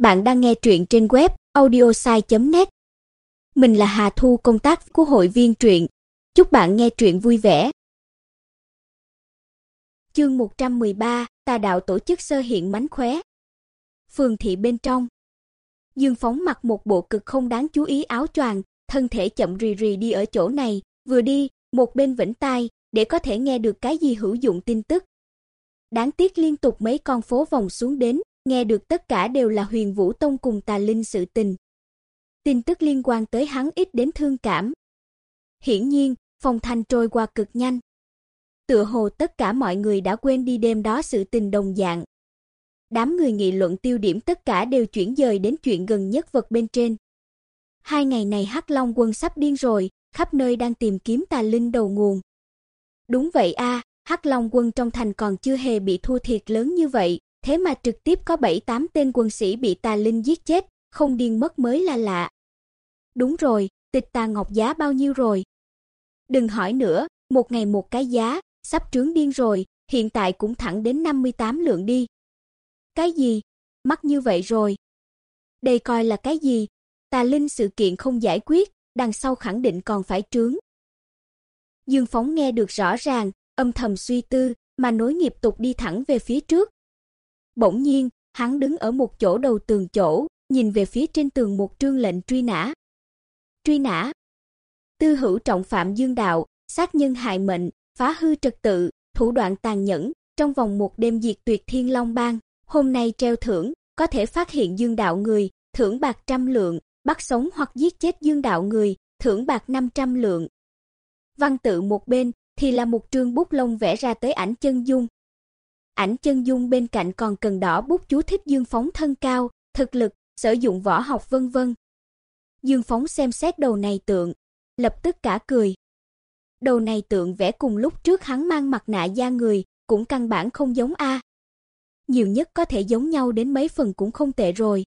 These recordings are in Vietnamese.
Bạn đang nghe truyện trên web audiosai.net. Mình là Hà Thu công tác của hội viên truyện. Chúc bạn nghe truyện vui vẻ. Chương 113, Tà đạo tổ chức sơ hiện mánh khóe. Phường thị bên trong. Dương Phóng mặc một bộ cực không đáng chú ý áo choàng, thân thể chậm rì rì đi ở chỗ này, vừa đi, một bên vĩnh tai, để có thể nghe được cái gì hữu dụng tin tức. Đáng tiếc liên tục mấy con phố vòng xuống đến, nghe được tất cả đều là Huyền Vũ Tông cùng Tà Linh sự tình. Tin tức liên quan tới hắn ít đến thương cảm. Hiển nhiên, phong thanh trôi qua cực nhanh. Tựa hồ tất cả mọi người đã quên đi đêm đó sự tình đồng dạng. Đám người nghị luận tiêu điểm tất cả đều chuyển dời đến chuyện gần nhất vật bên trên. Hai ngày này Hắc Long quân sắp điên rồi, khắp nơi đang tìm kiếm tà linh đầu nguồn. Đúng vậy a, Hắc Long quân trong thành còn chưa hề bị thua thiệt lớn như vậy, thế mà trực tiếp có 7-8 tên quân sĩ bị tà linh giết chết, không điên mất mới là lạ. Đúng rồi, tịch tà ngọc giá bao nhiêu rồi? Đừng hỏi nữa, một ngày một cái giá, sắp trướng điên rồi, hiện tại cũng thẳng đến 58 lượng đi. Cái gì? Mắc như vậy rồi. Đây coi là cái gì? Tà linh sự kiện không giải quyết, đằng sau khẳng định còn phải trướng. Dương Phóng nghe được rõ ràng, âm thầm suy tư, mà nối nghiệp tục đi thẳng về phía trước, Bỗng nhiên, hắn đứng ở một chỗ đầu tường chỗ, nhìn về phía trên tường một trương lệnh truy nã. Truy nã. Tư hữu trọng phạm dương đạo, sát nhân hại mệnh, phá hư trật tự, thủ đoạn tàn nhẫn, trong vòng một đêm diệt tuyệt Thiên Long Bang, hôm nay treo thưởng, có thể phát hiện dương đạo người, thưởng bạc trăm lượng, bắt sống hoặc giết chết dương đạo người, thưởng bạc 500 lượng. Văn tự một bên thì là một trương bút lông vẽ ra tới ảnh chân dung, Ảnh chân dung bên cạnh còn cần đỏ bút chú thích Dương Phóng thân cao, thực lực, sử dụng võ học vân vân. Dương Phóng xem xét đầu này tượng, lập tức cả cười. Đầu này tượng vẽ cùng lúc trước hắn mang mặt nạ da người, cũng căn bản không giống a. Nhiều nhất có thể giống nhau đến mấy phần cũng không tệ rồi.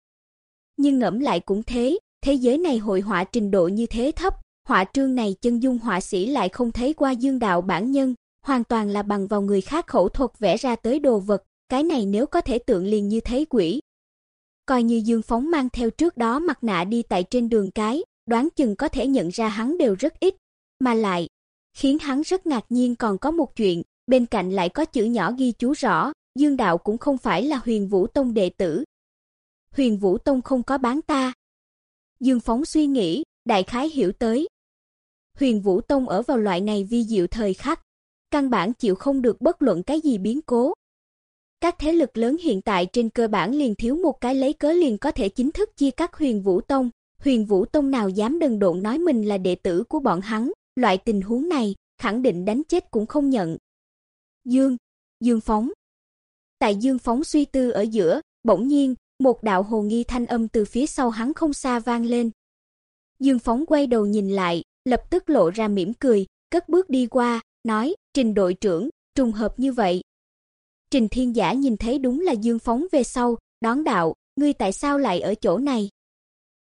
Nhưng ngẫm lại cũng thế, thế giới này hội họa trình độ như thế thấp, họa trương này chân dung họa sĩ lại không thấy qua dương đạo bản nhân, hoàn toàn là bằng vào người khác khẩu thuật vẽ ra tới đồ vật, cái này nếu có thể tượng liền như thấy quỷ. Coi như Dương Phóng mang theo trước đó mặt nạ đi tại trên đường cái, đoán chừng có thể nhận ra hắn đều rất ít, mà lại khiến hắn rất ngạc nhiên còn có một chuyện, bên cạnh lại có chữ nhỏ ghi chú rõ, Dương đạo cũng không phải là Huyền Vũ Tông đệ tử. Huyền Vũ Tông không có bán ta. Dương Phóng suy nghĩ, đại khái hiểu tới. Huyền Vũ Tông ở vào loại này vi diệu thời khắc, căn bản chịu không được bất luận cái gì biến cố. Các thế lực lớn hiện tại trên cơ bản liền thiếu một cái lấy cớ liền có thể chính thức chia cắt Huyền Vũ Tông, Huyền Vũ Tông nào dám đần độn nói mình là đệ tử của bọn hắn, loại tình huống này, khẳng định đánh chết cũng không nhận. Dương, Dương Phóng. Tại Dương Phóng suy tư ở giữa, bỗng nhiên, một đạo hồ nghi thanh âm từ phía sau hắn không xa vang lên. Dương Phóng quay đầu nhìn lại, lập tức lộ ra mỉm cười, cất bước đi qua, nói: "Trình đội trưởng, trùng hợp như vậy." Trình Thiên Giả nhìn thấy đúng là Dương Phóng về sau, đón đạo: "Ngươi tại sao lại ở chỗ này?"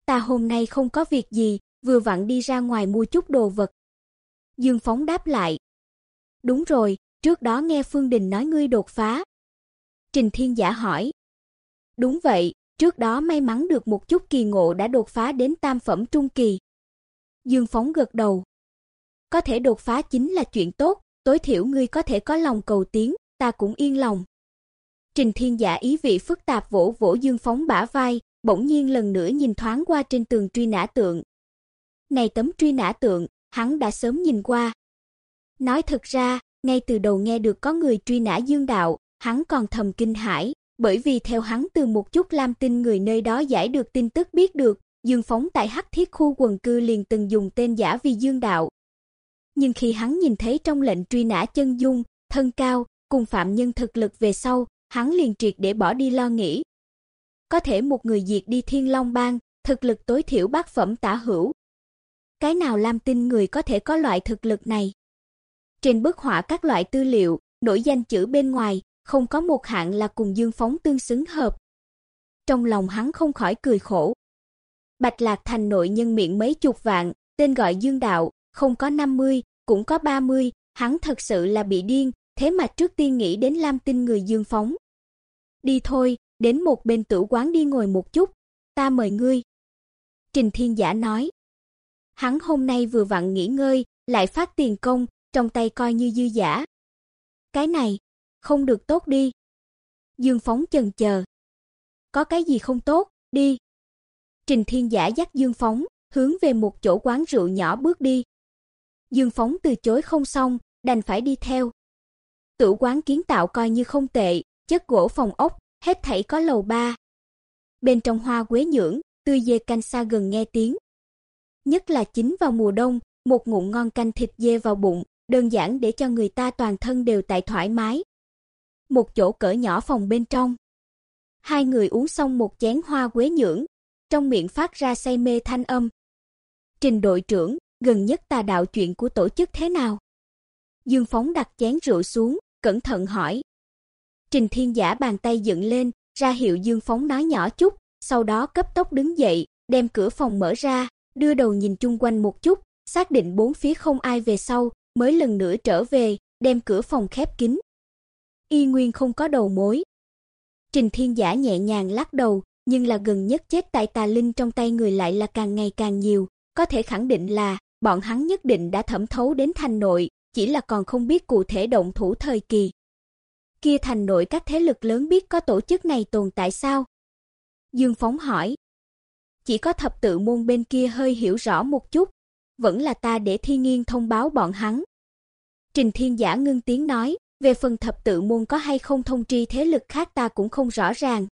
"Ta hôm nay không có việc gì, vừa vặn đi ra ngoài mua chút đồ vật." Dương Phóng đáp lại: "Đúng rồi, trước đó nghe Phương Đình nói ngươi đột phá." Trình Thiên Giả hỏi: "Đúng vậy, trước đó may mắn được một chút kỳ ngộ đã đột phá đến tam phẩm trung kỳ." Dương Phóng gật đầu có thể đột phá chính là chuyện tốt, tối thiểu ngươi có thể có lòng cầu tiến, ta cũng yên lòng. Trình Thiên Giả ý vị phức tạp vỗ vỗ Dương Phóng bả vai, bỗng nhiên lần nữa nhìn thoáng qua trên tường truy nã tượng. Này tấm truy nã tượng, hắn đã sớm nhìn qua. Nói thật ra, ngay từ đầu nghe được có người truy nã Dương Đạo, hắn còn thầm kinh hãi, bởi vì theo hắn từ một chút lam tinh người nơi đó giải được tin tức biết được, Dương Phóng tại Hắc Thiết khu quần cư liền từng dùng tên giả vì Dương Đạo, nhưng khi hắn nhìn thấy trong lệnh truy nã chân dung, thân cao, cùng phạm nhân thực lực về sau, hắn liền triệt để bỏ đi lo nghĩ. Có thể một người diệt đi Thiên Long Bang, thực lực tối thiểu bát phẩm tả hữu. Cái nào Lam Tinh người có thể có loại thực lực này? Trên bức họa các loại tư liệu, nổi danh chữ bên ngoài, không có một hạng là cùng Dương Phóng tương xứng hợp. Trong lòng hắn không khỏi cười khổ. Bạch Lạc Thành nội nhân miệng mấy chục vạn, tên gọi Dương Đạo, không có 50, cũng có 30, hắn thật sự là bị điên, thế mà trước tiên nghĩ đến Lam Tinh người Dương phóng. Đi thôi, đến một bên tử quán đi ngồi một chút, ta mời ngươi." Trình Thiên Giả nói. Hắn hôm nay vừa vặn nghỉ ngơi, lại phát tiền công, trong tay coi như dư giả. Cái này, không được tốt đi. Dương Phóng chần chờ. Có cái gì không tốt, đi. Trình Thiên Giả dắt Dương Phóng, hướng về một chỗ quán rượu nhỏ bước đi. Dương Phóng từ chối không xong, đành phải đi theo. Tử quán kiến tạo coi như không tệ, chất gỗ phòng ốc, hết thảy có lầu ba. Bên trong hoa quế nhưỡng, tươi dê canh xa gần nghe tiếng. Nhất là chính vào mùa đông, một ngụm ngon canh thịt dê vào bụng, đơn giản để cho người ta toàn thân đều tại thoải mái. Một chỗ cỡ nhỏ phòng bên trong. Hai người uống xong một chén hoa quế nhưỡng, trong miệng phát ra say mê thanh âm. Trình đội trưởng, gần nhất tà đạo chuyện của tổ chức thế nào? Dương Phóng đặt chén rượu xuống, cẩn thận hỏi. Trình Thiên Giả bàn tay dựng lên, ra hiệu Dương Phóng nói nhỏ chút, sau đó cấp tốc đứng dậy, đem cửa phòng mở ra, đưa đầu nhìn chung quanh một chút, xác định bốn phía không ai về sau, mới lần nữa trở về, đem cửa phòng khép kín. Y Nguyên không có đầu mối. Trình Thiên Giả nhẹ nhàng lắc đầu, nhưng là gần nhất chết tại tà linh trong tay người lại là càng ngày càng nhiều, có thể khẳng định là bọn hắn nhất định đã thẩm thấu đến thành nội, chỉ là còn không biết cụ thể động thủ thời kỳ. Kia thành nội các thế lực lớn biết có tổ chức này tồn tại sao? Dương Phóng hỏi. Chỉ có thập tự môn bên kia hơi hiểu rõ một chút, vẫn là ta để Thi Nghiên thông báo bọn hắn. Trình Thiên Giả ngưng tiếng nói, về phần thập tự môn có hay không thông tri thế lực khác ta cũng không rõ ràng.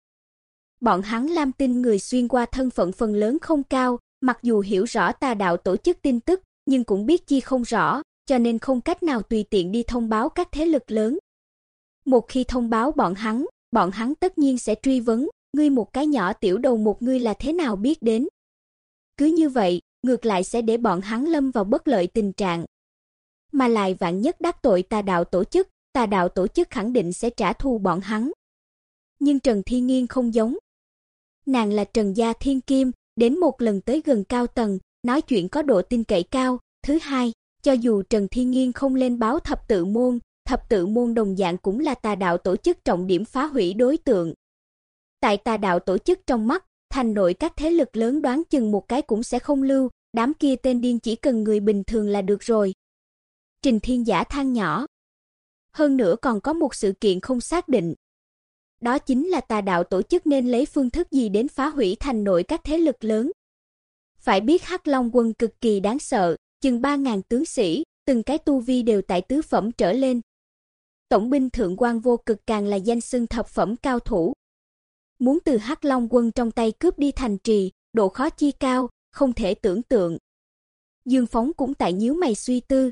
Bọn hắn Lam Tinh người xuyên qua thân phận phần lớn không cao, mặc dù hiểu rõ tà đạo tổ chức tin tức, nhưng cũng biết chi không rõ, cho nên không cách nào tùy tiện đi thông báo các thế lực lớn. Một khi thông báo bọn hắn, bọn hắn tất nhiên sẽ truy vấn, ngươi một cái nhỏ tiểu đầu một ngươi là thế nào biết đến. Cứ như vậy, ngược lại sẽ để bọn hắn lâm vào bất lợi tình trạng. Mà lại vạn nhất đắc tội tà đạo tổ chức, tà đạo tổ chức khẳng định sẽ trả thù bọn hắn. Nhưng Trần thi Nghiên không giống. Nàng là Trần Gia Thiên Kim, đến một lần tới gần cao tầng, nói chuyện có độ tin cậy cao. Thứ hai, cho dù Trần Thiên Nghiên không lên báo thập tự môn, thập tự môn đồng dạng cũng là tà đạo tổ chức trọng điểm phá hủy đối tượng. Tại tà đạo tổ chức trong mắt, thành nội các thế lực lớn đoán chừng một cái cũng sẽ không lưu, đám kia tên điên chỉ cần người bình thường là được rồi. Trình Thiên Giả than nhỏ. Hơn nữa còn có một sự kiện không xác định. Đó chính là tà đạo tổ chức nên lấy phương thức gì đến phá hủy thành nội các thế lực lớn. Phải biết Hắc Long quân cực kỳ đáng sợ, chừng 3000 tướng sĩ, từng cái tu vi đều tại tứ phẩm trở lên. Tổng binh thượng quan vô cực càng là danh xưng thập phẩm cao thủ. Muốn từ Hắc Long quân trong tay cướp đi thành trì, độ khó chi cao, không thể tưởng tượng. Dương Phóng cũng tại nhíu mày suy tư.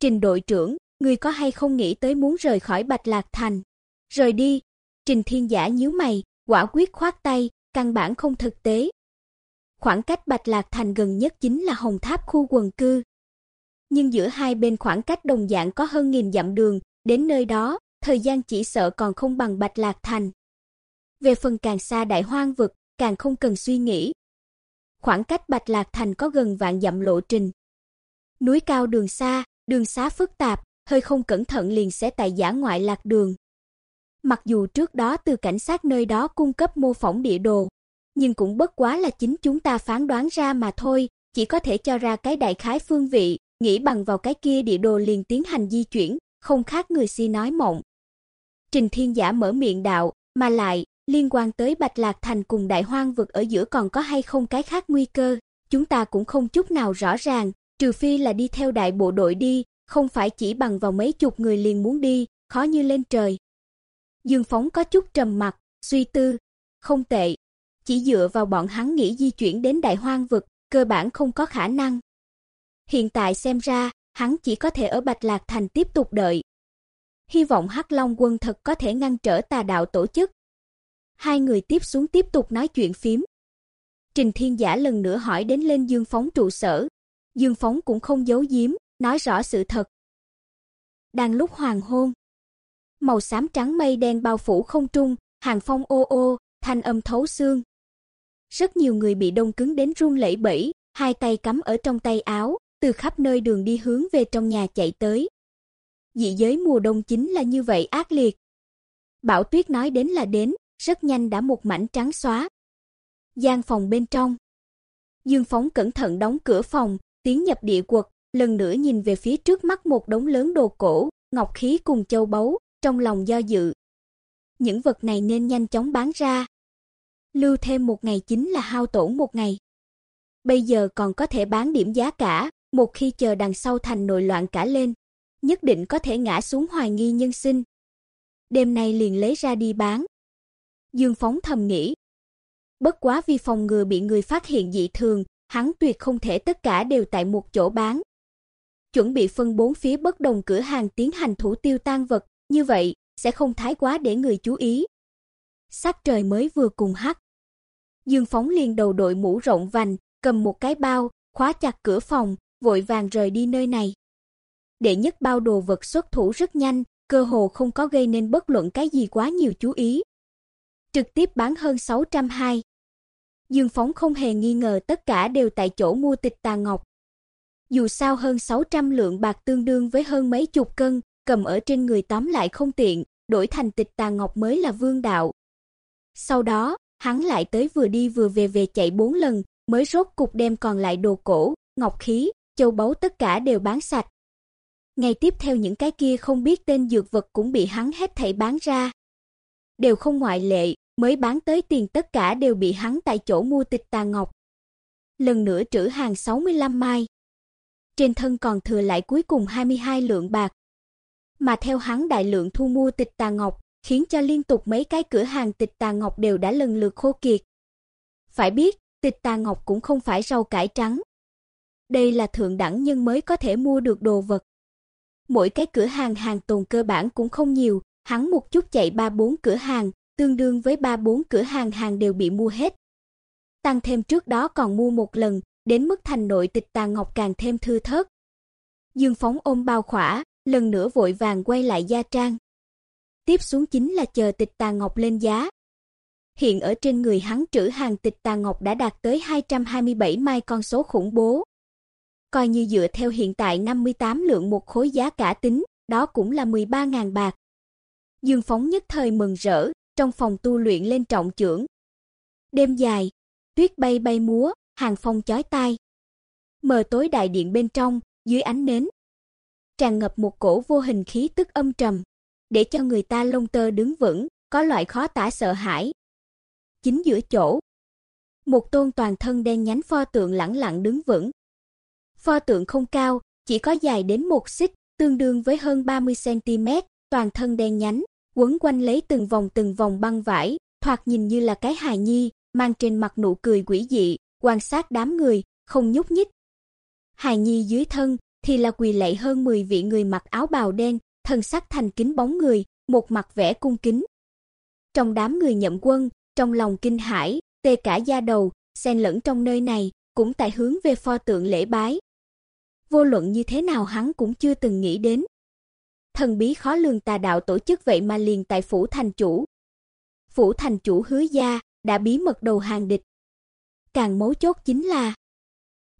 Trình đội trưởng, người có hay không nghĩ tới muốn rời khỏi Bạch Lạc Thành? Rời đi. Trình Thiên Giả nhíu mày, quả quyết khoát tay, căn bản không thực tế. Khoảng cách Bạch Lạc Thành gần nhất chính là Hồng Tháp khu quần cư. Nhưng giữa hai bên khoảng cách đồng dạng có hơn nghìn dặm đường, đến nơi đó, thời gian chỉ sợ còn không bằng Bạch Lạc Thành. Về phần càng xa đại hoang vực, càng không cần suy nghĩ. Khoảng cách Bạch Lạc Thành có gần vạn dặm lộ trình. Núi cao đường xa, đường xá phức tạp, hơi không cẩn thận liền sẽ tại giả ngoại lạc đường. Mặc dù trước đó từ cảnh sát nơi đó cung cấp mô phỏng địa đồ, nhưng cũng bất quá là chính chúng ta phán đoán ra mà thôi, chỉ có thể cho ra cái đại khái phương vị, nghĩ bằng vào cái kia địa đồ liền tiến hành di chuyển, không khác người si nói mộng. Trình Thiên Giả mở miệng đạo, mà lại, liên quan tới Bạch Lạc Thành cùng Đại Hoang vực ở giữa còn có hay không cái khác nguy cơ, chúng ta cũng không chút nào rõ ràng, trừ phi là đi theo đại bộ đội đi, không phải chỉ bằng vào mấy chục người liền muốn đi, khó như lên trời. Dương Phóng có chút trầm mặc, suy tư, không tệ, chỉ dựa vào bọn hắn nghĩ di chuyển đến Đại Hoang vực, cơ bản không có khả năng. Hiện tại xem ra, hắn chỉ có thể ở Bạch Lạc Thành tiếp tục đợi. Hy vọng Hắc Long quân thật có thể ngăn trở tà đạo tổ chức. Hai người tiếp xuống tiếp tục nói chuyện phím. Trình Thiên Giả lần nữa hỏi đến lên Dương Phóng trụ sở. Dương Phóng cũng không giấu giếm, nói rõ sự thật. Đang lúc hoàng hôn, màu xám trắng mây đen bao phủ không trung, hàng phong ô ô, thanh âm thấu xương. Rất nhiều người bị đông cứng đến run lẩy bẩy, hai tay cắm ở trong tay áo, từ khắp nơi đường đi hướng về trong nhà chạy tới. Dị giới mùa đông chính là như vậy ác liệt. bảo tuyết nói đến là đến, rất nhanh đã một mảnh trắng xóa. Gian phòng bên trong. Dương Phóng cẩn thận đóng cửa phòng, tiến nhập địa quật, lần nữa nhìn về phía trước mắt một đống lớn đồ cổ, ngọc khí cùng châu báu, trong lòng do dự. Những vật này nên nhanh chóng bán ra. Lưu thêm một ngày chính là hao tổn một ngày. Bây giờ còn có thể bán điểm giá cả, một khi chờ đằng sau thành nội loạn cả lên, nhất định có thể ngã xuống hoài nghi nhân sinh. Đêm nay liền lấy ra đi bán. Dương Phóng thầm nghĩ. Bất quá vì phòng ngừa bị người phát hiện dị thường, hắn tuyệt không thể tất cả đều tại một chỗ bán. Chuẩn bị phân bốn phía bất đồng cửa hàng tiến hành thủ tiêu tan vật, như vậy sẽ không thái quá để người chú ý. Sắc trời mới vừa cùng hắt. Dương Phóng liền đầu đội mũ rộng vành, cầm một cái bao, khóa chặt cửa phòng, vội vàng rời đi nơi này. Đệ nhất bao đồ vật xuất thủ rất nhanh, cơ hồ không có gây nên bất luận cái gì quá nhiều chú ý. Trực tiếp bán hơn 602. Dương Phóng không hề nghi ngờ tất cả đều tại chỗ mua tịch tà ngọc. Dù sao hơn 600 lượng bạc tương đương với hơn mấy chục cân, cầm ở trên người tóm lại không tiện, đổi thành tịch tà ngọc mới là vương đạo. Sau đó, hắn lại tới vừa đi vừa về về chạy bốn lần, mới rốt cục đem còn lại đồ cổ, ngọc khí, châu báu tất cả đều bán sạch. Ngày tiếp theo những cái kia không biết tên dược vật cũng bị hắn hết thảy bán ra. Đều không ngoại lệ, mới bán tới tiền tất cả đều bị hắn tại chỗ mua tịch tà ngọc. Lần nữa trữ hàng 65 mai. Trên thân còn thừa lại cuối cùng 22 lượng bạc. Mà theo hắn đại lượng thu mua tịch tà ngọc, khiến cho liên tục mấy cái cửa hàng tịch tà ngọc đều đã lần lượt khô kiệt. Phải biết, tịch tà ngọc cũng không phải rau cải trắng. Đây là thượng đẳng nhưng mới có thể mua được đồ vật. Mỗi cái cửa hàng hàng tồn cơ bản cũng không nhiều, hắn một chút chạy 3 4 cửa hàng, tương đương với 3 4 cửa hàng hàng đều bị mua hết. Tăng thêm trước đó còn mua một lần, đến mức thành nội tịch tà ngọc càng thêm thư thớt. Dương Phóng ôm bao khỏa, lần nữa vội vàng quay lại gia trang. Tiếp xuống chính là chờ tịch tà ngọc lên giá. Hiện ở trên người hắn trữ hàng tịch tà ngọc đã đạt tới 227 mai con số khủng bố. Coi như dựa theo hiện tại 58 lượng một khối giá cả tính, đó cũng là 13.000 bạc. Dương Phóng nhất thời mừng rỡ, trong phòng tu luyện lên trọng trưởng. Đêm dài, tuyết bay bay múa, hàng phong chói tai. Mờ tối đại điện bên trong, dưới ánh nến, tràn ngập một cổ vô hình khí tức âm trầm, để cho người ta lông tơ đứng vững, có loại khó tả sợ hãi. Chính giữa chỗ, một tôn toàn thân đen nhánh pho tượng lẳng lặng đứng vững. Pho tượng không cao, chỉ có dài đến một xích, tương đương với hơn 30 cm, toàn thân đen nhánh, quấn quanh lấy từng vòng từng vòng băng vải, thoạt nhìn như là cái hài nhi, mang trên mặt nụ cười quỷ dị, quan sát đám người, không nhúc nhích. Hài nhi dưới thân thì là quỳ lạy hơn 10 vị người mặc áo bào đen, thân sắc thành kính bóng người, một mặt vẻ cung kính. Trong đám người nhậm quân, trong lòng kinh hãi, tê cả da đầu, xen lẫn trong nơi này, cũng tại hướng về pho tượng lễ bái. Vô luận như thế nào hắn cũng chưa từng nghĩ đến. Thần bí khó lường tà đạo tổ chức vậy mà liền tại phủ thành chủ. Phủ thành chủ hứa gia đã bí mật đầu hàng địch. Càng mấu chốt chính là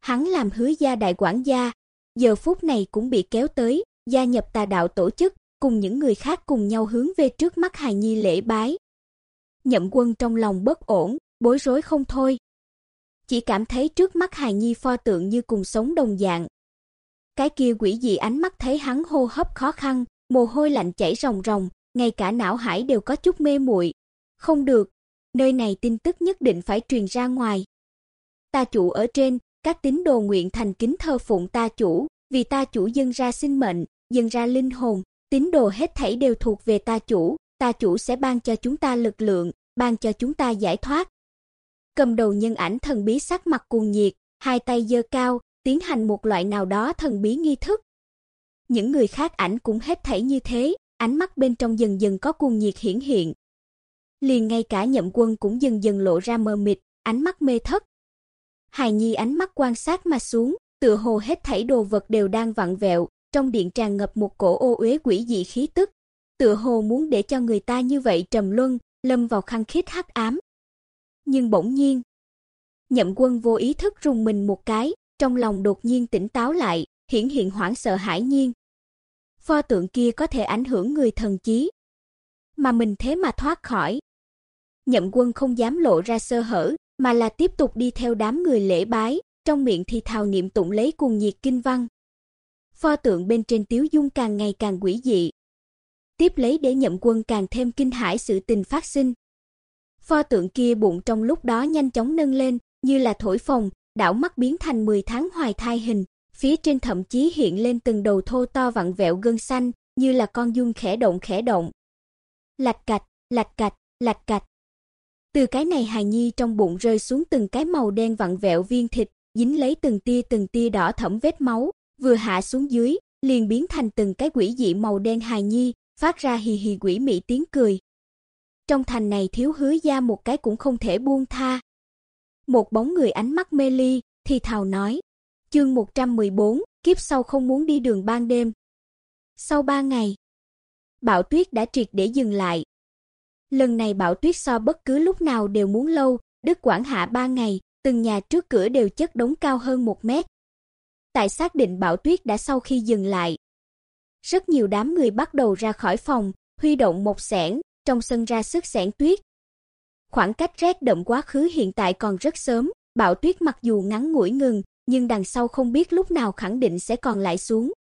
hắn làm hứa gia đại quản gia, giờ phút này cũng bị kéo tới, gia nhập tà đạo tổ chức, cùng những người khác cùng nhau hướng về trước mắt hài nhi lễ bái. Nhậm Quân trong lòng bất ổn, bối rối không thôi. Chỉ cảm thấy trước mắt hài nhi pho tượng như cùng sống đồng dạng. Cái kia quỷ dị ánh mắt thấy hắn hô hấp khó khăn, mồ hôi lạnh chảy ròng ròng, ngay cả não hải đều có chút mê muội. Không được, nơi này tin tức nhất định phải truyền ra ngoài. Ta chủ ở trên, các tín đồ nguyện thành kính thờ phụng ta chủ, vì ta chủ dâng ra sinh mệnh, dâng ra linh hồn, tín đồ hết thảy đều thuộc về ta chủ, ta chủ sẽ ban cho chúng ta lực lượng, ban cho chúng ta giải thoát. Cầm đầu nhân ảnh thần bí sắc mặt cuồng nhiệt, hai tay giơ cao, tiến hành một loại nào đó thần bí nghi thức. Những người khác ảnh cũng hết thảy như thế, ánh mắt bên trong dần dần có cuồng nhiệt hiển hiện. Liền ngay cả Nhậm Quân cũng dần dần lộ ra mờ mịt, ánh mắt mê thất. Hài Nhi ánh mắt quan sát mà xuống, tựa hồ hết thảy đồ vật đều đang vặn vẹo, trong điện tràn ngập một cổ ô uế quỷ dị khí tức, tựa hồ muốn để cho người ta như vậy trầm luân, lâm vào khăng khít hắc ám. Nhưng bỗng nhiên, Nhậm Quân vô ý thức rùng mình một cái, trong lòng đột nhiên tỉnh táo lại, hiển hiện hoảng sợ hãi nhiên. Pho tượng kia có thể ảnh hưởng người thần trí, mà mình thế mà thoát khỏi. Nhậm Quân không dám lộ ra sơ hở, mà là tiếp tục đi theo đám người lễ bái, trong miệng thì thào niệm tụng lấy cuồng nhiệt kinh văn. Pho tượng bên trên Tiếu Dung càng ngày càng quỷ dị. Tiếp lấy để Nhậm Quân càng thêm kinh hãi sự tình phát sinh. Pho tượng kia bụng trong lúc đó nhanh chóng nâng lên, như là thổi phồng, đảo mắt biến thành 10 tháng hoài thai hình, phía trên thậm chí hiện lên từng đầu thô to vặn vẹo gân xanh, như là con dung khẽ động khẽ động. Lạch cạch, lạch cạch, lạch cạch. Từ cái này hài nhi trong bụng rơi xuống từng cái màu đen vặn vẹo viên thịt, dính lấy từng tia từng tia đỏ thẫm vết máu, vừa hạ xuống dưới, liền biến thành từng cái quỷ dị màu đen hài nhi, phát ra hì hì quỷ mị tiếng cười. Trong thành này thiếu hứa gia một cái cũng không thể buông tha. Một bóng người ánh mắt mê ly, thì thào nói, chương 114, kiếp sau không muốn đi đường ban đêm. Sau ba ngày, bão tuyết đã triệt để dừng lại. Lần này bão tuyết so bất cứ lúc nào đều muốn lâu, Đức Quảng hạ ba ngày, từng nhà trước cửa đều chất đống cao hơn một mét. Tại xác định bão tuyết đã sau khi dừng lại. Rất nhiều đám người bắt đầu ra khỏi phòng, huy động một xẻng, trong sân ra sức xẻng tuyết. Khoảng cách rét đậm quá khứ hiện tại còn rất sớm, bão tuyết mặc dù ngắn ngủi ngừng, nhưng đằng sau không biết lúc nào khẳng định sẽ còn lại xuống.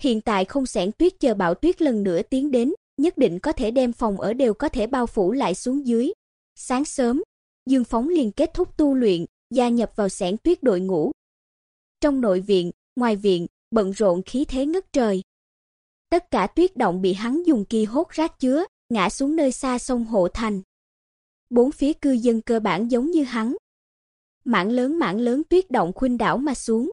Hiện tại không xẻng tuyết chờ bão tuyết lần nữa tiến đến, nhất định có thể đem phòng ở đều có thể bao phủ lại xuống dưới. Sáng sớm, Dương Phóng liền kết thúc tu luyện, gia nhập vào xẻng tuyết đội ngũ. Trong nội viện, ngoài viện, bận rộn khí thế ngất trời. Tất cả tuyết động bị hắn dùng kỳ hốt rác chứa, ngã xuống nơi xa sông Hộ Thành. Bốn phía cư dân cơ bản giống như hắn. Mảng lớn mảng lớn tuyết động khuynh đảo mà xuống.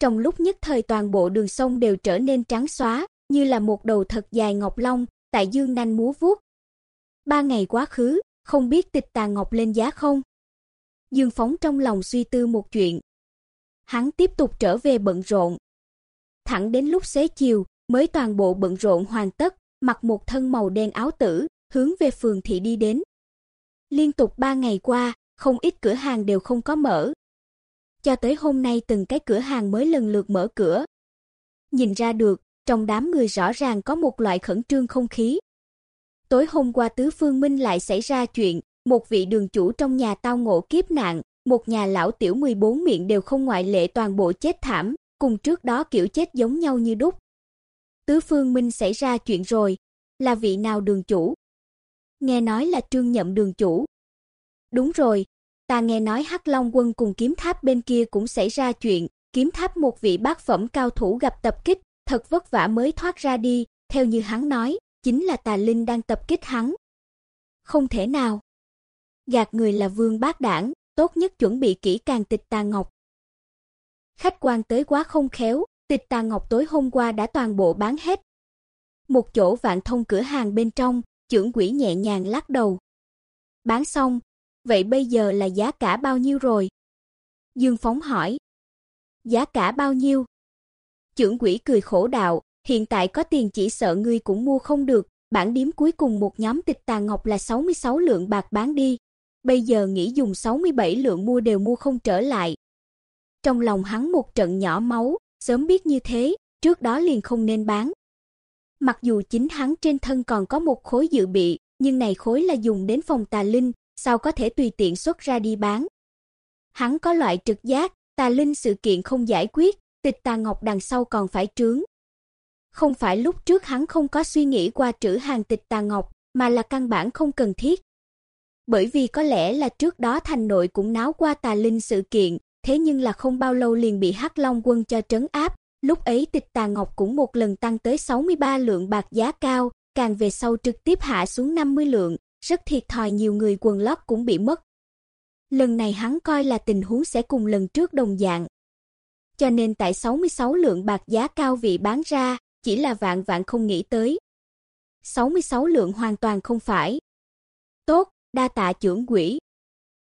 Trong lúc nhất thời toàn bộ đường sông đều trở nên trắng xóa, như là một đầu thật dài ngọc long, tại dương nanh múa vuốt. Ba ngày quá khứ, không biết tịch tà ngọc lên giá không? Dương Phóng trong lòng suy tư một chuyện. Hắn tiếp tục trở về bận rộn. Thẳng đến lúc xế chiều, mới toàn bộ bận rộn hoàn tất, mặc một thân màu đen áo tử, hướng về phường thị đi đến. Liên tục ba ngày qua, không ít cửa hàng đều không có mở. Cho tới hôm nay từng cái cửa hàng mới lần lượt mở cửa. Nhìn ra được, trong đám người rõ ràng có một loại khẩn trương không khí. Tối hôm qua Tứ Phương Minh lại xảy ra chuyện, một vị đường chủ trong nhà tao ngộ kiếp nạn, một nhà lão tiểu 14 miệng đều không ngoại lệ toàn bộ chết thảm, cùng trước đó kiểu chết giống nhau như đúc. Tứ Phương Minh xảy ra chuyện rồi, là vị nào đường chủ? Nghe nói là Trương Nhậm đường chủ. Đúng rồi, ta nghe nói Hắc Long quân cùng kiếm tháp bên kia cũng xảy ra chuyện, kiếm tháp một vị bát phẩm cao thủ gặp tập kích, thật vất vả mới thoát ra đi, theo như hắn nói, chính là Tà Linh đang tập kích hắn. Không thể nào. Gạt người là Vương Bác Đảng, tốt nhất chuẩn bị kỹ càng tịch tà ngọc. Khách quan tới quá không khéo, tịch tà ngọc tối hôm qua đã toàn bộ bán hết. Một chỗ vạn thông cửa hàng bên trong, trưởng quỷ nhẹ nhàng lắc đầu. Bán xong, vậy bây giờ là giá cả bao nhiêu rồi? Dương Phóng hỏi. Giá cả bao nhiêu? Trưởng quỷ cười khổ đạo, hiện tại có tiền chỉ sợ ngươi cũng mua không được, bản điếm cuối cùng một nhóm tịch tà ngọc là 66 lượng bạc bán đi. Bây giờ nghĩ dùng 67 lượng mua đều mua không trở lại. Trong lòng hắn một trận nhỏ máu, sớm biết như thế, trước đó liền không nên bán. Mặc dù chính hắn trên thân còn có một khối dự bị, nhưng này khối là dùng đến phòng tà linh, sao có thể tùy tiện xuất ra đi bán. Hắn có loại trực giác, tà linh sự kiện không giải quyết, tịch tà ngọc đằng sau còn phải trướng. Không phải lúc trước hắn không có suy nghĩ qua trữ hàng tịch tà ngọc, mà là căn bản không cần thiết. Bởi vì có lẽ là trước đó thành nội cũng náo qua tà linh sự kiện, thế nhưng là không bao lâu liền bị Hắc Long quân cho trấn áp, lúc ấy tịch tà ngọc cũng một lần tăng tới 63 lượng bạc giá cao, càng về sau trực tiếp hạ xuống 50 lượng, rất thiệt thòi nhiều người quần lót cũng bị mất. Lần này hắn coi là tình huống sẽ cùng lần trước đồng dạng. Cho nên tại 66 lượng bạc giá cao vị bán ra, chỉ là vạn vạn không nghĩ tới. 66 lượng hoàn toàn không phải. Tốt, đa tạ trưởng quỷ.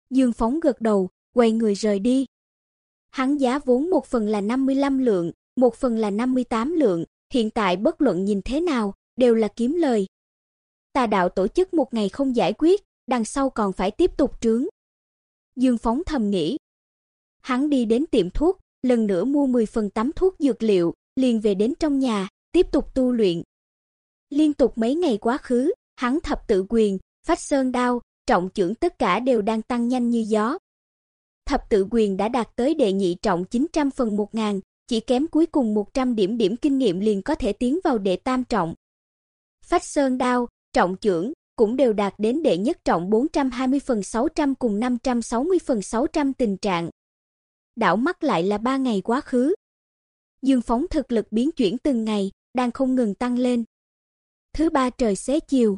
Dương Phóng gật đầu, quay người rời đi. Hắn giá vốn một phần là 55 lượng, một phần là 58 lượng, hiện tại bất luận nhìn thế nào, đều là kiếm lời. Tà đạo tổ chức một ngày không giải quyết, đằng sau còn phải tiếp tục trướng. Dương Phóng thầm nghĩ. Hắn đi đến tiệm thuốc, lần nữa mua 10 phần 8 thuốc dược liệu, liền về đến trong nhà, tiếp tục tu luyện. Liên tục mấy ngày quá khứ, hắn thập tự quyền, phách sơn đao, trọng trưởng tất cả đều đang tăng nhanh như gió. Thập tự quyền đã đạt tới đệ nhị trọng 900 phần 1000, chỉ kém cuối cùng 100 điểm điểm kinh nghiệm liền có thể tiến vào đệ tam trọng. Phách Sơn đao, trọng trưởng cũng đều đạt đến đệ nhất trọng 420 phần 600 cùng 560 phần 600 tình trạng. Đảo mắt lại là 3 ngày quá khứ. Dương phóng thực lực biến chuyển từng ngày, đang không ngừng tăng lên. Thứ ba trời xế chiều.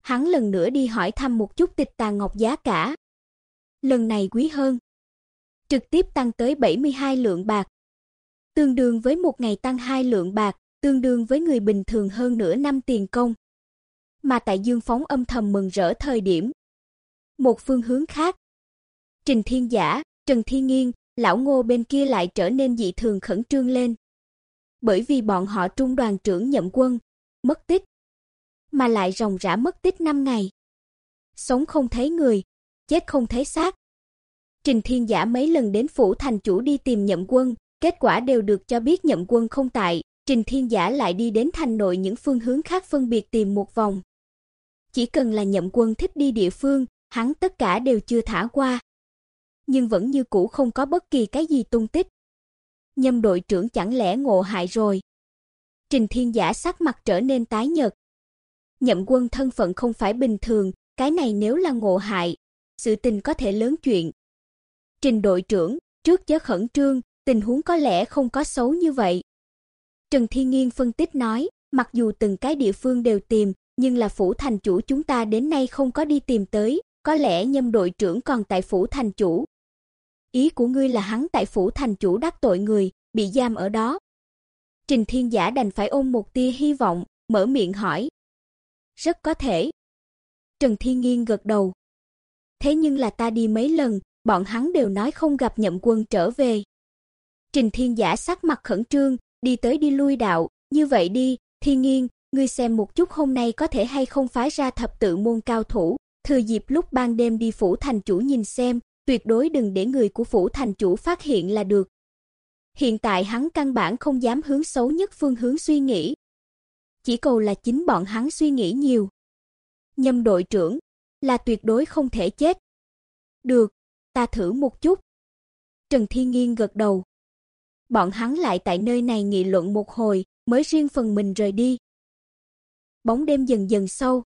Hắn lần nữa đi hỏi thăm một chút tịch tà ngọc giá cả. Lần này quý hơn. Trực tiếp tăng tới 72 lượng bạc. Tương đương với một ngày tăng 2 lượng bạc, tương đương với người bình thường hơn nửa năm tiền công. Mà tại Dương Phóng âm thầm mừng rỡ thời điểm. Một phương hướng khác. Trình Thiên Giả, Trần Thiên Nghiên, lão Ngô bên kia lại trở nên dị thường khẩn trương lên. Bởi vì bọn họ trung đoàn trưởng nhậm quân, mất tích. Mà lại ròng rã mất tích 5 ngày. Sống không thấy người, chết không thấy xác. Trình Thiên Giả mấy lần đến phủ thành chủ đi tìm nhậm quân, kết quả đều được cho biết nhậm quân không tại, Trình Thiên Giả lại đi đến thành nội những phương hướng khác phân biệt tìm một vòng. Chỉ cần là nhậm quân thích đi địa phương, hắn tất cả đều chưa thả qua. Nhưng vẫn như cũ không có bất kỳ cái gì tung tích. Nhâm đội trưởng chẳng lẽ ngộ hại rồi? Trình Thiên Giả sắc mặt trở nên tái nhợt. Nhậm quân thân phận không phải bình thường, cái này nếu là ngộ hại, sự tình có thể lớn chuyện. Trình đội trưởng, trước chớ khẩn trương, tình huống có lẽ không có xấu như vậy. Trần Thiên Nghiên phân tích nói, mặc dù từng cái địa phương đều tìm, nhưng là phủ thành chủ chúng ta đến nay không có đi tìm tới, có lẽ nhâm đội trưởng còn tại phủ thành chủ. Ý của ngươi là hắn tại phủ thành chủ đắc tội người, bị giam ở đó. Trình Thiên Giả đành phải ôm một tia hy vọng, mở miệng hỏi. Rất có thể. Trần Thiên Nghiên gật đầu. Thế nhưng là ta đi mấy lần, bọn hắn đều nói không gặp nhậm quân trở về. Trình Thiên Giả sắc mặt khẩn trương, đi tới đi lui đạo, như vậy đi, Thiên Nghiên, ngươi xem một chút hôm nay có thể hay không phái ra thập tự môn cao thủ, thừa dịp lúc ban đêm đi phủ thành chủ nhìn xem, tuyệt đối đừng để người của phủ thành chủ phát hiện là được. Hiện tại hắn căn bản không dám hướng xấu nhất phương hướng suy nghĩ. Chỉ cầu là chính bọn hắn suy nghĩ nhiều. Nhâm đội trưởng là tuyệt đối không thể chết. Được, ta thử một chút. Trần Thiên Nghiên gật đầu. Bọn hắn lại tại nơi này nghị luận một hồi, mới riêng phần mình rời đi. Bóng đêm dần dần sâu.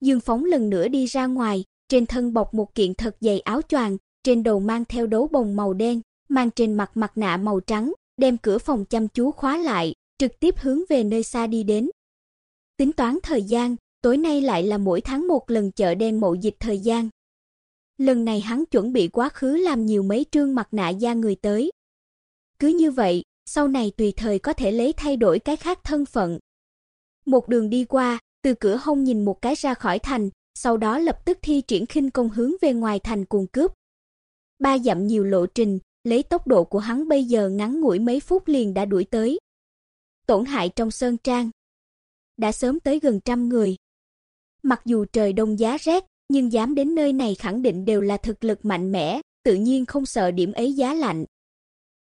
Dương Phóng lần nữa đi ra ngoài, trên thân bọc một kiện thật dày áo choàng, trên đầu mang theo đấu bồng màu đen, mang trên mặt mặt nạ màu trắng, đem cửa phòng chăm chú khóa lại, trực tiếp hướng về nơi xa đi đến. Tính toán thời gian, tối nay lại là mỗi tháng một lần chợ đen mậu dịch thời gian. Lần này hắn chuẩn bị quá khứ làm nhiều mấy trương mặt nạ da người tới. Cứ như vậy, sau này tùy thời có thể lấy thay đổi cái khác thân phận. Một đường đi qua, từ cửa hông nhìn một cái ra khỏi thành, sau đó lập tức thi triển khinh công hướng về ngoài thành cuồng cướp. Ba dặm nhiều lộ trình, lấy tốc độ của hắn bây giờ ngắn ngủi mấy phút liền đã đuổi tới. Tổn hại trong sơn trang đã sớm tới gần trăm người. Mặc dù trời đông giá rét, nhưng dám đến nơi này khẳng định đều là thực lực mạnh mẽ, tự nhiên không sợ điểm ấy giá lạnh.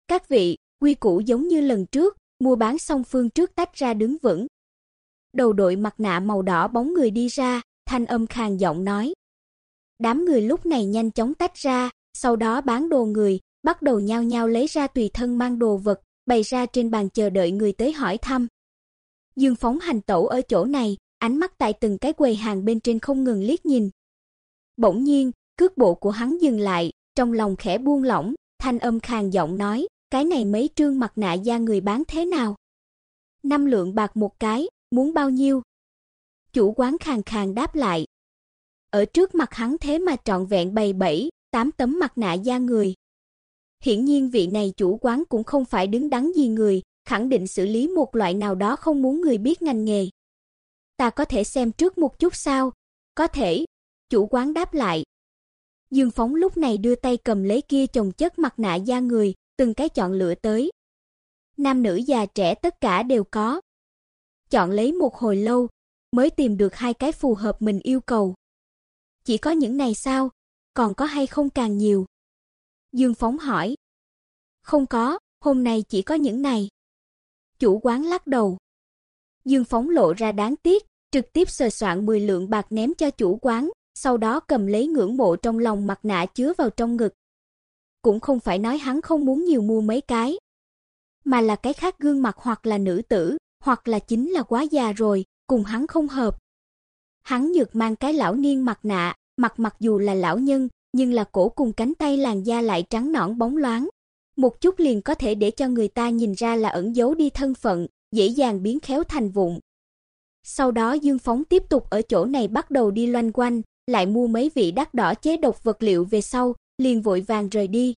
Các vị, quy củ giống như lần trước, mua bán song phương trước tách ra đứng vững. Đầu đội mặt nạ màu đỏ bóng người đi ra, thanh âm khàn giọng nói. Đám người lúc này nhanh chóng tách ra, sau đó bán đồ người, bắt đầu nhao nhao lấy ra tùy thân mang đồ vật, bày ra trên bàn chờ đợi người tới hỏi thăm. Dương Phóng hành tẩu ở chỗ này, ánh mắt tại từng cái quầy hàng bên trên không ngừng liếc nhìn. Bỗng nhiên, cước bộ của hắn dừng lại, trong lòng khẽ buông lỏng, thanh âm khàn giọng nói, cái này mấy trương mặt nạ da người bán thế nào? Năm lượng bạc một cái, muốn bao nhiêu? Chủ quán khàn khàn đáp lại. Ở trước mặt hắn thế mà trọn vẹn bày bảy, tám tấm mặt nạ da người. Hiển nhiên vị này chủ quán cũng không phải đứng đắn gì người, khẳng định xử lý một loại nào đó không muốn người biết ngành nghề. Ta có thể xem trước một chút sao? Có thể. Chủ quán đáp lại. Dương Phóng lúc này đưa tay cầm lấy kia chồng chất mặt nạ da người, từng cái chọn lựa tới. Nam nữ già trẻ tất cả đều có. Chọn lấy một hồi lâu, mới tìm được hai cái phù hợp mình yêu cầu. Chỉ có những này sao? Còn có hay không càng nhiều? Dương Phóng hỏi. Không có, hôm nay chỉ có những này. Chủ quán lắc đầu. Dương Phóng lộ ra đáng tiếc, trực tiếp sờ soạn 10 lượng bạc ném cho chủ quán, sau đó cầm lấy ngưỡng mộ trong lòng mặt nạ chứa vào trong ngực. Cũng không phải nói hắn không muốn nhiều mua mấy cái, mà là cái khác gương mặt hoặc là nữ tử, hoặc là chính là quá già rồi, cùng hắn không hợp. Hắn nhược mang cái lão niên mặt nạ, mặt mặc dù là lão nhân, nhưng là cổ cùng cánh tay làn da lại trắng nõn bóng loáng. Một chút liền có thể để cho người ta nhìn ra là ẩn giấu đi thân phận, dễ dàng biến khéo thành vụn. Sau đó Dương Phóng tiếp tục ở chỗ này bắt đầu đi loanh quanh, lại mua mấy vị đắt đỏ chế độc vật liệu về sau, liền vội vàng rời đi.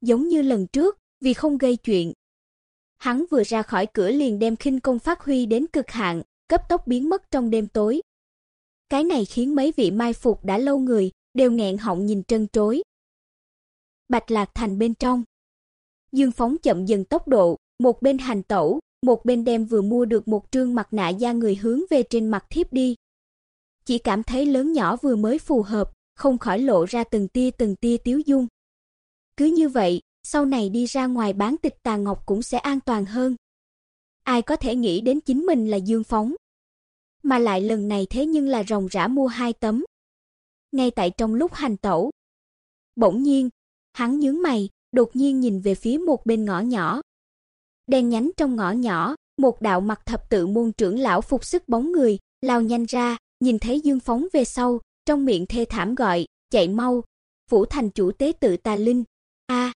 Giống như lần trước, vì không gây chuyện. Hắn vừa ra khỏi cửa liền đem khinh công phát huy đến cực hạn, cấp tốc biến mất trong đêm tối. Cái này khiến mấy vị mai phục đã lâu người đều nghẹn họng nhìn trân trối. Bạch Lạc Thành bên trong. Dương Phóng chậm dần tốc độ, một bên hành tẩu, một bên đem vừa mua được một trương mặt nạ da người hướng về trên mặt thiếp đi. Chỉ cảm thấy lớn nhỏ vừa mới phù hợp, không khỏi lộ ra từng tia từng tia tiếu dung. Cứ như vậy, sau này đi ra ngoài bán tịch tà ngọc cũng sẽ an toàn hơn. Ai có thể nghĩ đến chính mình là Dương Phóng, mà lại lần này thế nhưng là ròng rã mua hai tấm. Ngay tại trong lúc hành tẩu, bỗng nhiên, hắn nhướng mày, đột nhiên nhìn về phía một bên ngõ nhỏ. Đen nhánh trong ngõ nhỏ, một đạo mặt thập tự môn trưởng lão phục sức bóng người, lao nhanh ra, nhìn thấy Dương Phóng về sau, trong miệng thê thảm gọi, chạy mau, phủ thành chủ tế tự tà linh. A.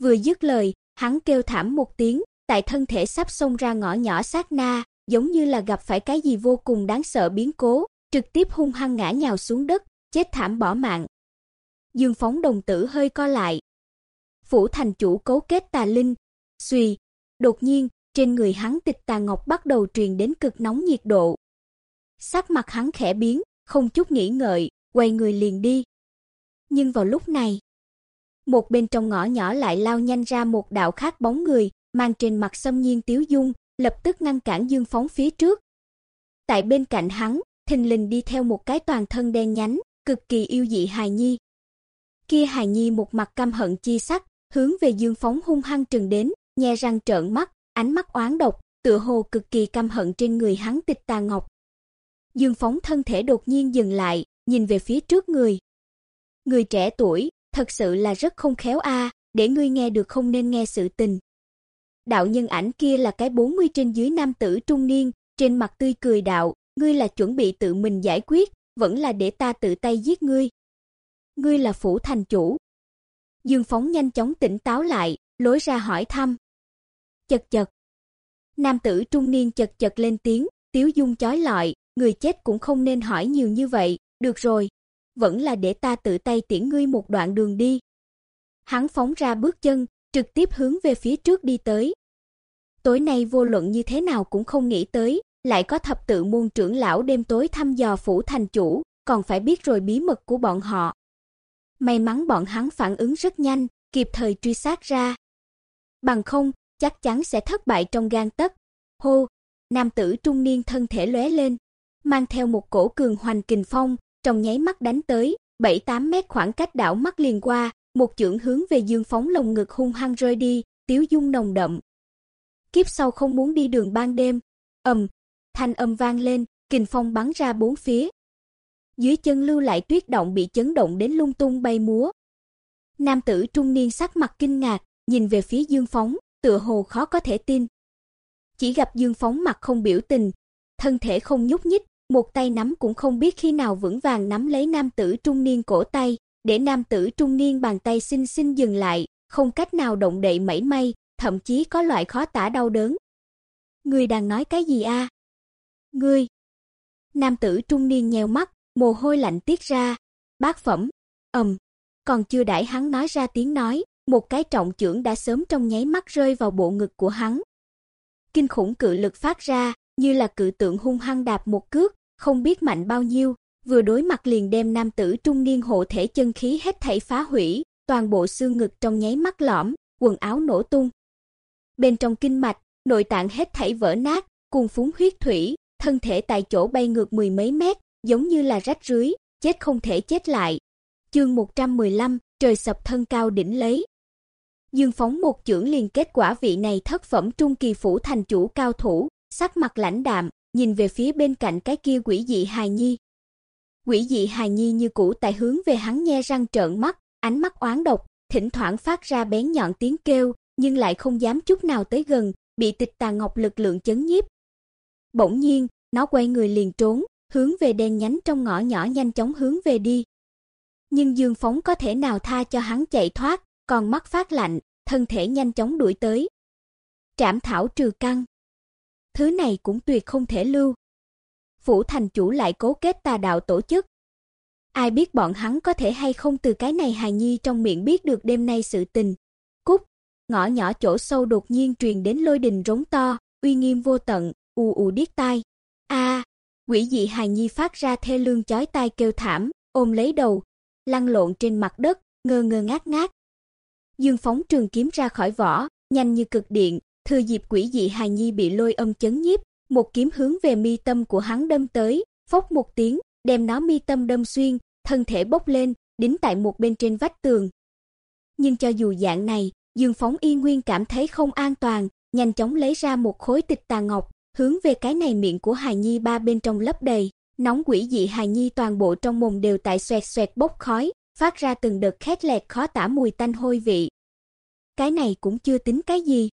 Vừa dứt lời, hắn kêu thảm một tiếng, tại thân thể sắp xông ra ngõ nhỏ sát na, giống như là gặp phải cái gì vô cùng đáng sợ biến cố, trực tiếp hung hăng ngã nhào xuống đất, chết thảm bỏ mạng. Dương Phóng đồng tử hơi co lại. Phủ thành chủ cấu kết tà linh, suy, đột nhiên, trên người hắn tịch tà ngọc bắt đầu truyền đến cực nóng nhiệt độ. Sắc mặt hắn khẽ biến, không chút nghĩ ngợi, quay người liền đi. Nhưng vào lúc này, một bên trong ngõ nhỏ lại lao nhanh ra một đạo khác bóng người, mang trên mặt xâm nhiên tiếu dung, lập tức ngăn cản Dương Phóng phía trước. Tại bên cạnh hắn, thình lình đi theo một cái toàn thân đen nhánh, cực kỳ yêu dị hài nhi. Kia hài nhi một mặt căm hận chi sắc, hướng về Dương Phóng hung hăng trừng đến, nhe răng trợn mắt, ánh mắt oán độc, tựa hồ cực kỳ căm hận trên người hắn tịch tà ngọc. Dương Phóng thân thể đột nhiên dừng lại, nhìn về phía trước người. Người trẻ tuổi, thật sự là rất không khéo a, để ngươi nghe được không nên nghe sự tình. Đạo nhân ảnh kia là cái 40 trên dưới nam tử trung niên, trên mặt tươi cười đạo, ngươi là chuẩn bị tự mình giải quyết, vẫn là để ta tự tay giết ngươi. Ngươi là phủ thành chủ. Dương Phóng nhanh chóng tỉnh táo lại, lối ra hỏi thăm. Chật chật. Nam tử trung niên chật chật lên tiếng, tiếu dung chói lọi, người chết cũng không nên hỏi nhiều như vậy, được rồi, vẫn là để ta tự tay tiễn ngươi một đoạn đường đi. Hắn phóng ra bước chân, trực tiếp hướng về phía trước đi tới. Tối nay vô luận như thế nào cũng không nghĩ tới, lại có thập tự môn trưởng lão đêm tối thăm dò phủ thành chủ, còn phải biết rồi bí mật của bọn họ. May mắn bọn hắn phản ứng rất nhanh, kịp thời truy sát ra. Bằng không, chắc chắn sẽ thất bại trong gang tấc. Hô, nam tử trung niên thân thể lóe lên, mang theo một cổ cường hoành kình phong, trong nháy mắt đánh tới, 7-8 mét khoảng cách đảo mắt liền qua, một chưởng hướng về Dương Phóng lồng ngực hung hăng rơi đi, tiếu dung nồng đậm. Kiếp sau không muốn đi đường ban đêm. Ầm, thanh âm vang lên, kình phong bắn ra bốn phía. Dưới chân lưu lại tuyết động bị chấn động đến lung tung bay múa. Nam tử trung niên sắc mặt kinh ngạc, nhìn về phía Dương Phóng, tựa hồ khó có thể tin. Chỉ gặp Dương Phóng mặt không biểu tình, thân thể không nhúc nhích, một tay nắm cũng không biết khi nào vững vàng nắm lấy nam tử trung niên cổ tay, để nam tử trung niên bàn tay xinh xinh dừng lại, không cách nào động đậy mảy may, thậm chí có loại khó tả đau đớn. Ngươi đang nói cái gì a? Ngươi. Nam tử trung niên nheo mắt, mồ hôi lạnh tiết ra. Bác phẩm. Ầm. Còn chưa đãi hắn nói ra tiếng nói, một cái trọng chưởng đã sớm trong nháy mắt rơi vào bộ ngực của hắn. Kinh khủng cự lực phát ra, như là cự tượng hung hăng đạp một cước, không biết mạnh bao nhiêu, vừa đối mặt liền đem nam tử trung niên hộ thể chân khí hết thảy phá hủy, toàn bộ xương ngực trong nháy mắt lõm, quần áo nổ tung. Bên trong kinh mạch, nội tạng hết thảy vỡ nát, cuồng phúng huyết thủy, thân thể tại chỗ bay ngược mười mấy mét, giống như là rách rưới, chết không thể chết lại. Chương 115, trời sập thân cao đỉnh lấy. Dương phóng một chưởng liền kết quả vị này thất phẩm trung kỳ phủ thành chủ cao thủ, sắc mặt lãnh đạm, nhìn về phía bên cạnh cái kia quỷ dị hài nhi. Quỷ dị hài nhi như cũ tại hướng về hắn nhe răng trợn mắt, ánh mắt oán độc, thỉnh thoảng phát ra bén nhọn tiếng kêu, nhưng lại không dám chút nào tới gần, bị Tịch Tà Ngọc lực lượng chấn nhiếp. Bỗng nhiên, nó quay người liền trốn, hướng về đen nhánh trong ngõ nhỏ nhanh chóng hướng về đi. Nhưng Dương Phóng có thể nào tha cho hắn chạy thoát, còn mắt phát lạnh, thân thể nhanh chóng đuổi tới. Trảm thảo trừ căn. Thứ này cũng tuyệt không thể lưu. Phủ thành chủ lại cố kết tà đạo tổ chức. Ai biết bọn hắn có thể hay không từ cái này hài nhi trong miệng biết được đêm nay sự tình. Cúc, ngõ nhỏ chỗ sâu đột nhiên truyền đến lôi đình rống to, uy nghiêm vô tận, ù ù điếc tai. A, quỷ dị hài nhi phát ra thê lương chói tai kêu thảm, ôm lấy đầu, lăn lộn trên mặt đất, ngơ ngơ ngác ngác. Dương phóng trường kiếm ra khỏi vỏ, nhanh như cực điện, thừa dịp quỷ dị hài nhi bị lôi âm chấn nhiếp, một kiếm hướng về mi tâm của hắn đâm tới, phốc một tiếng, đem nó mi tâm đâm xuyên, thân thể bốc lên, đính tại một bên trên vách tường. Nhưng cho dù dạng này, Dương Phóng Y Nguyên cảm thấy không an toàn, nhanh chóng lấy ra một khối tịch tà ngọc, hướng về cái này miệng của hài nhi ba bên trong lấp đầy, nóng quỷ dị hài nhi toàn bộ trong mồm đều tại xoẹt xoẹt bốc khói, phát ra từng đợt khét lẹt khó tả mùi tanh hôi vị. Cái này cũng chưa tính cái gì.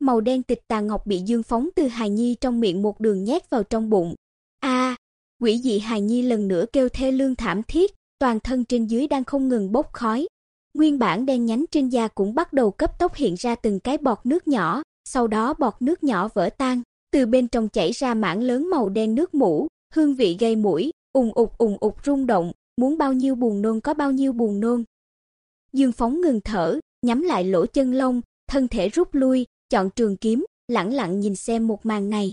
Màu đen tịch tà ngọc bị Dương phóng từ hài nhi trong miệng một đường nhét vào trong bụng. A, quỷ dị hài nhi lần nữa kêu thê lương thảm thiết, toàn thân trên dưới đang không ngừng bốc khói. Nguyên bản đen nhánh trên da cũng bắt đầu cấp tốc hiện ra từng cái bọt nước nhỏ, sau đó bọt nước nhỏ vỡ tan, từ bên trong chảy ra mảng lớn màu đen nước mũ, hương vị gây mũi, ùng ục ùng ục rung động, muốn bao nhiêu buồn nôn có bao nhiêu buồn nôn. Dương Phóng ngừng thở, nhắm lại lỗ chân lông, thân thể rút lui, chọn trường kiếm, lẳng lặng nhìn xem một màn này.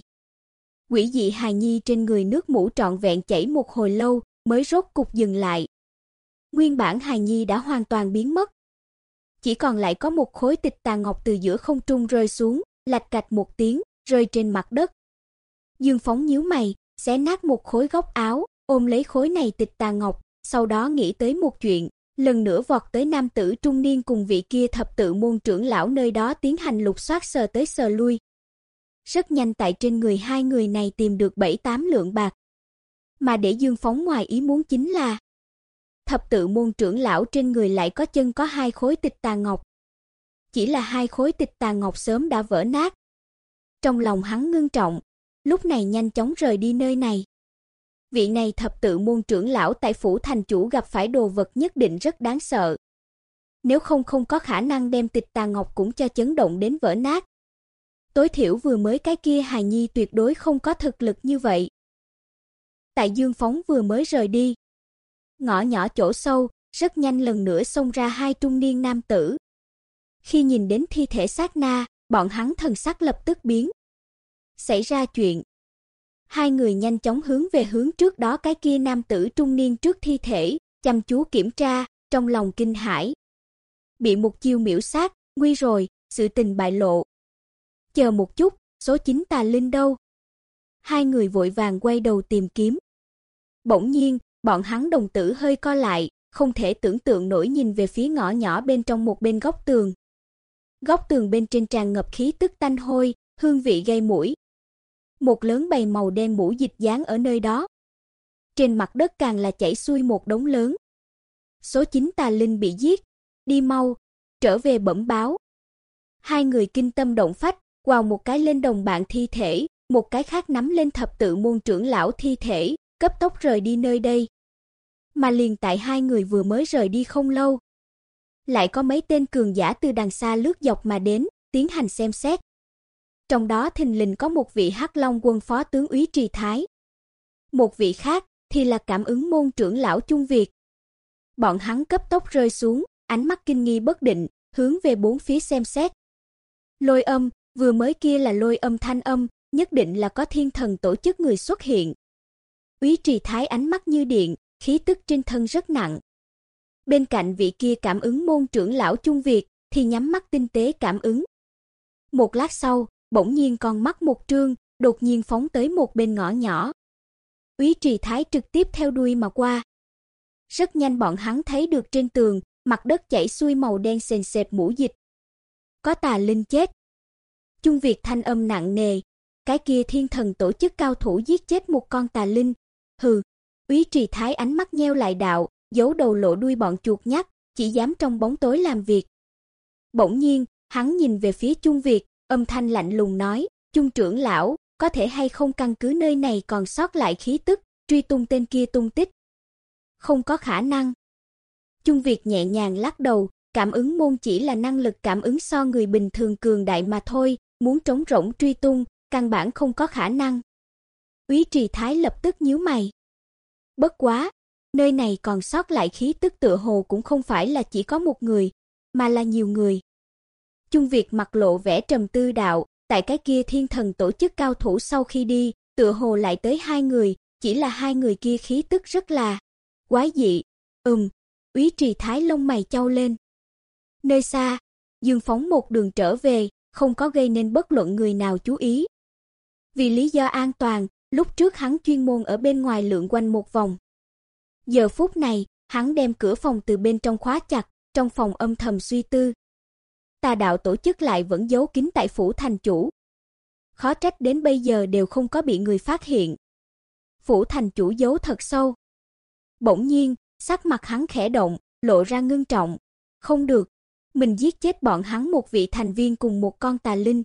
Quỷ dị hài nhi trên người nước mũ trọn vẹn chảy một hồi lâu, mới rốt cục dừng lại. Nguyên bản hài nhi đã hoàn toàn biến mất. Chỉ còn lại có một khối tịch tà ngọc từ giữa không trung rơi xuống, lạch cạch một tiếng, rơi trên mặt đất. Dương Phóng nhíu mày, xé nát một khối góc áo, ôm lấy khối này tịch tà ngọc, sau đó nghĩ tới một chuyện, lần nữa vọt tới nam tử trung niên cùng vị kia thập tự môn trưởng lão nơi đó tiến hành lục soát sờ tới sờ lui. Rất nhanh tại trên người hai người này tìm được 7-8 lượng bạc. Mà để Dương Phóng ngoài ý muốn chính là thập tự môn trưởng lão trên người lại có chân có hai khối tịch tà ngọc. Chỉ là hai khối tịch tà ngọc sớm đã vỡ nát. Trong lòng hắn ngưng trọng, lúc này nhanh chóng rời đi nơi này. Vị này thập tự môn trưởng lão tại phủ thành chủ gặp phải đồ vật nhất định rất đáng sợ. Nếu không không có khả năng đem tịch tà ngọc cũng cho chấn động đến vỡ nát. Tối thiểu vừa mới cái kia hài nhi tuyệt đối không có thực lực như vậy. Tại Dương Phóng vừa mới rời đi, ngõ nhỏ chỗ sâu, rất nhanh lần nữa xông ra hai trung niên nam tử. Khi nhìn đến thi thể sát na, bọn hắn thần sắc lập tức biến. Xảy ra chuyện. Hai người nhanh chóng hướng về hướng trước đó cái kia nam tử trung niên trước thi thể, chăm chú kiểm tra, trong lòng kinh hãi. Bị một chiêu miểu sát, nguy rồi, sự tình bại lộ. Chờ một chút, số 9 tà linh đâu? Hai người vội vàng quay đầu tìm kiếm. Bỗng nhiên, bọn hắn đồng tử hơi co lại, không thể tưởng tượng nổi nhìn về phía ngõ nhỏ bên trong một bên góc tường. Góc tường bên trên tràn ngập khí tức tanh hôi, hương vị gây mũi. Một lớn bầy màu đen mũ dịch dán ở nơi đó. Trên mặt đất càng là chảy xuôi một đống lớn. Số 9 tà linh bị giết, đi mau, trở về bẩm báo. Hai người kinh tâm động phách, quào một cái lên đồng bạn thi thể, một cái khác nắm lên thập tự môn trưởng lão thi thể, cấp tốc rời đi nơi đây. Mà liền tại hai người vừa mới rời đi không lâu, lại có mấy tên cường giả từ đằng xa lướt dọc mà đến, tiến hành xem xét. Trong đó thình lình có một vị Hắc Long quân phó tướng úy Trì Thái. Một vị khác thì là cảm ứng môn trưởng lão Trung Việt. Bọn hắn cấp tốc rơi xuống, ánh mắt kinh nghi bất định, hướng về bốn phía xem xét. Lôi âm, vừa mới kia là lôi âm thanh âm, nhất định là có thiên thần tổ chức người xuất hiện. Úy Trì Thái ánh mắt như điện, khí tức trên thân rất nặng, Bên cạnh vị kia cảm ứng môn trưởng lão Trung Việt thì nhắm mắt tinh tế cảm ứng. Một lát sau, bỗng nhiên con mắt một trương, đột nhiên phóng tới một bên ngõ nhỏ. Úy Trì Thái trực tiếp theo đuôi mà qua. Rất nhanh bọn hắn thấy được trên tường, mặt đất chảy xuôi màu đen sền sệt mũ dịch. Có tà linh chết. Chung Việt thanh âm nặng nề, cái kia thiên thần tổ chức cao thủ giết chết một con tà linh. Hừ, Úy Trì Thái ánh mắt nheo lại đạo, giấu đầu lộ đuôi bọn chuột nhắt, chỉ dám trong bóng tối làm việc. Bỗng nhiên, hắn nhìn về phía Chung Việt, âm thanh lạnh lùng nói, "Chung trưởng lão, có thể hay không căn cứ nơi này còn sót lại khí tức, truy tung tên kia tung tích?" Không có khả năng. Chung Việt nhẹ nhàng lắc đầu, cảm ứng môn chỉ là năng lực cảm ứng so người bình thường cường đại mà thôi, muốn trống rỗng truy tung, căn bản không có khả năng. Úy Trì Thái lập tức nhíu mày. Bất quá, nơi này còn sót lại khí tức tựa hồ cũng không phải là chỉ có một người, mà là nhiều người. Chung Việt mặt lộ vẻ trầm tư đạo, tại cái kia thiên thần tổ chức cao thủ sau khi đi, tựa hồ lại tới hai người, chỉ là hai người kia khí tức rất là quái dị. Ừm, Úy Trì Thái lông mày chau lên. Nơi xa, Dương Phóng một đường trở về, không có gây nên bất luận người nào chú ý. Vì lý do an toàn, lúc trước hắn chuyên môn ở bên ngoài lượn quanh một vòng. Giờ phút này, hắn đem cửa phòng từ bên trong khóa chặt, trong phòng âm thầm suy tư. Tà đạo tổ chức lại vẫn giấu kín tại phủ thành chủ. Khó trách đến bây giờ đều không có bị người phát hiện. Phủ thành chủ giấu thật sâu. Bỗng nhiên, sắc mặt hắn khẽ động, lộ ra ngưng trọng. Không được, mình giết chết bọn hắn một vị thành viên cùng một con tà linh.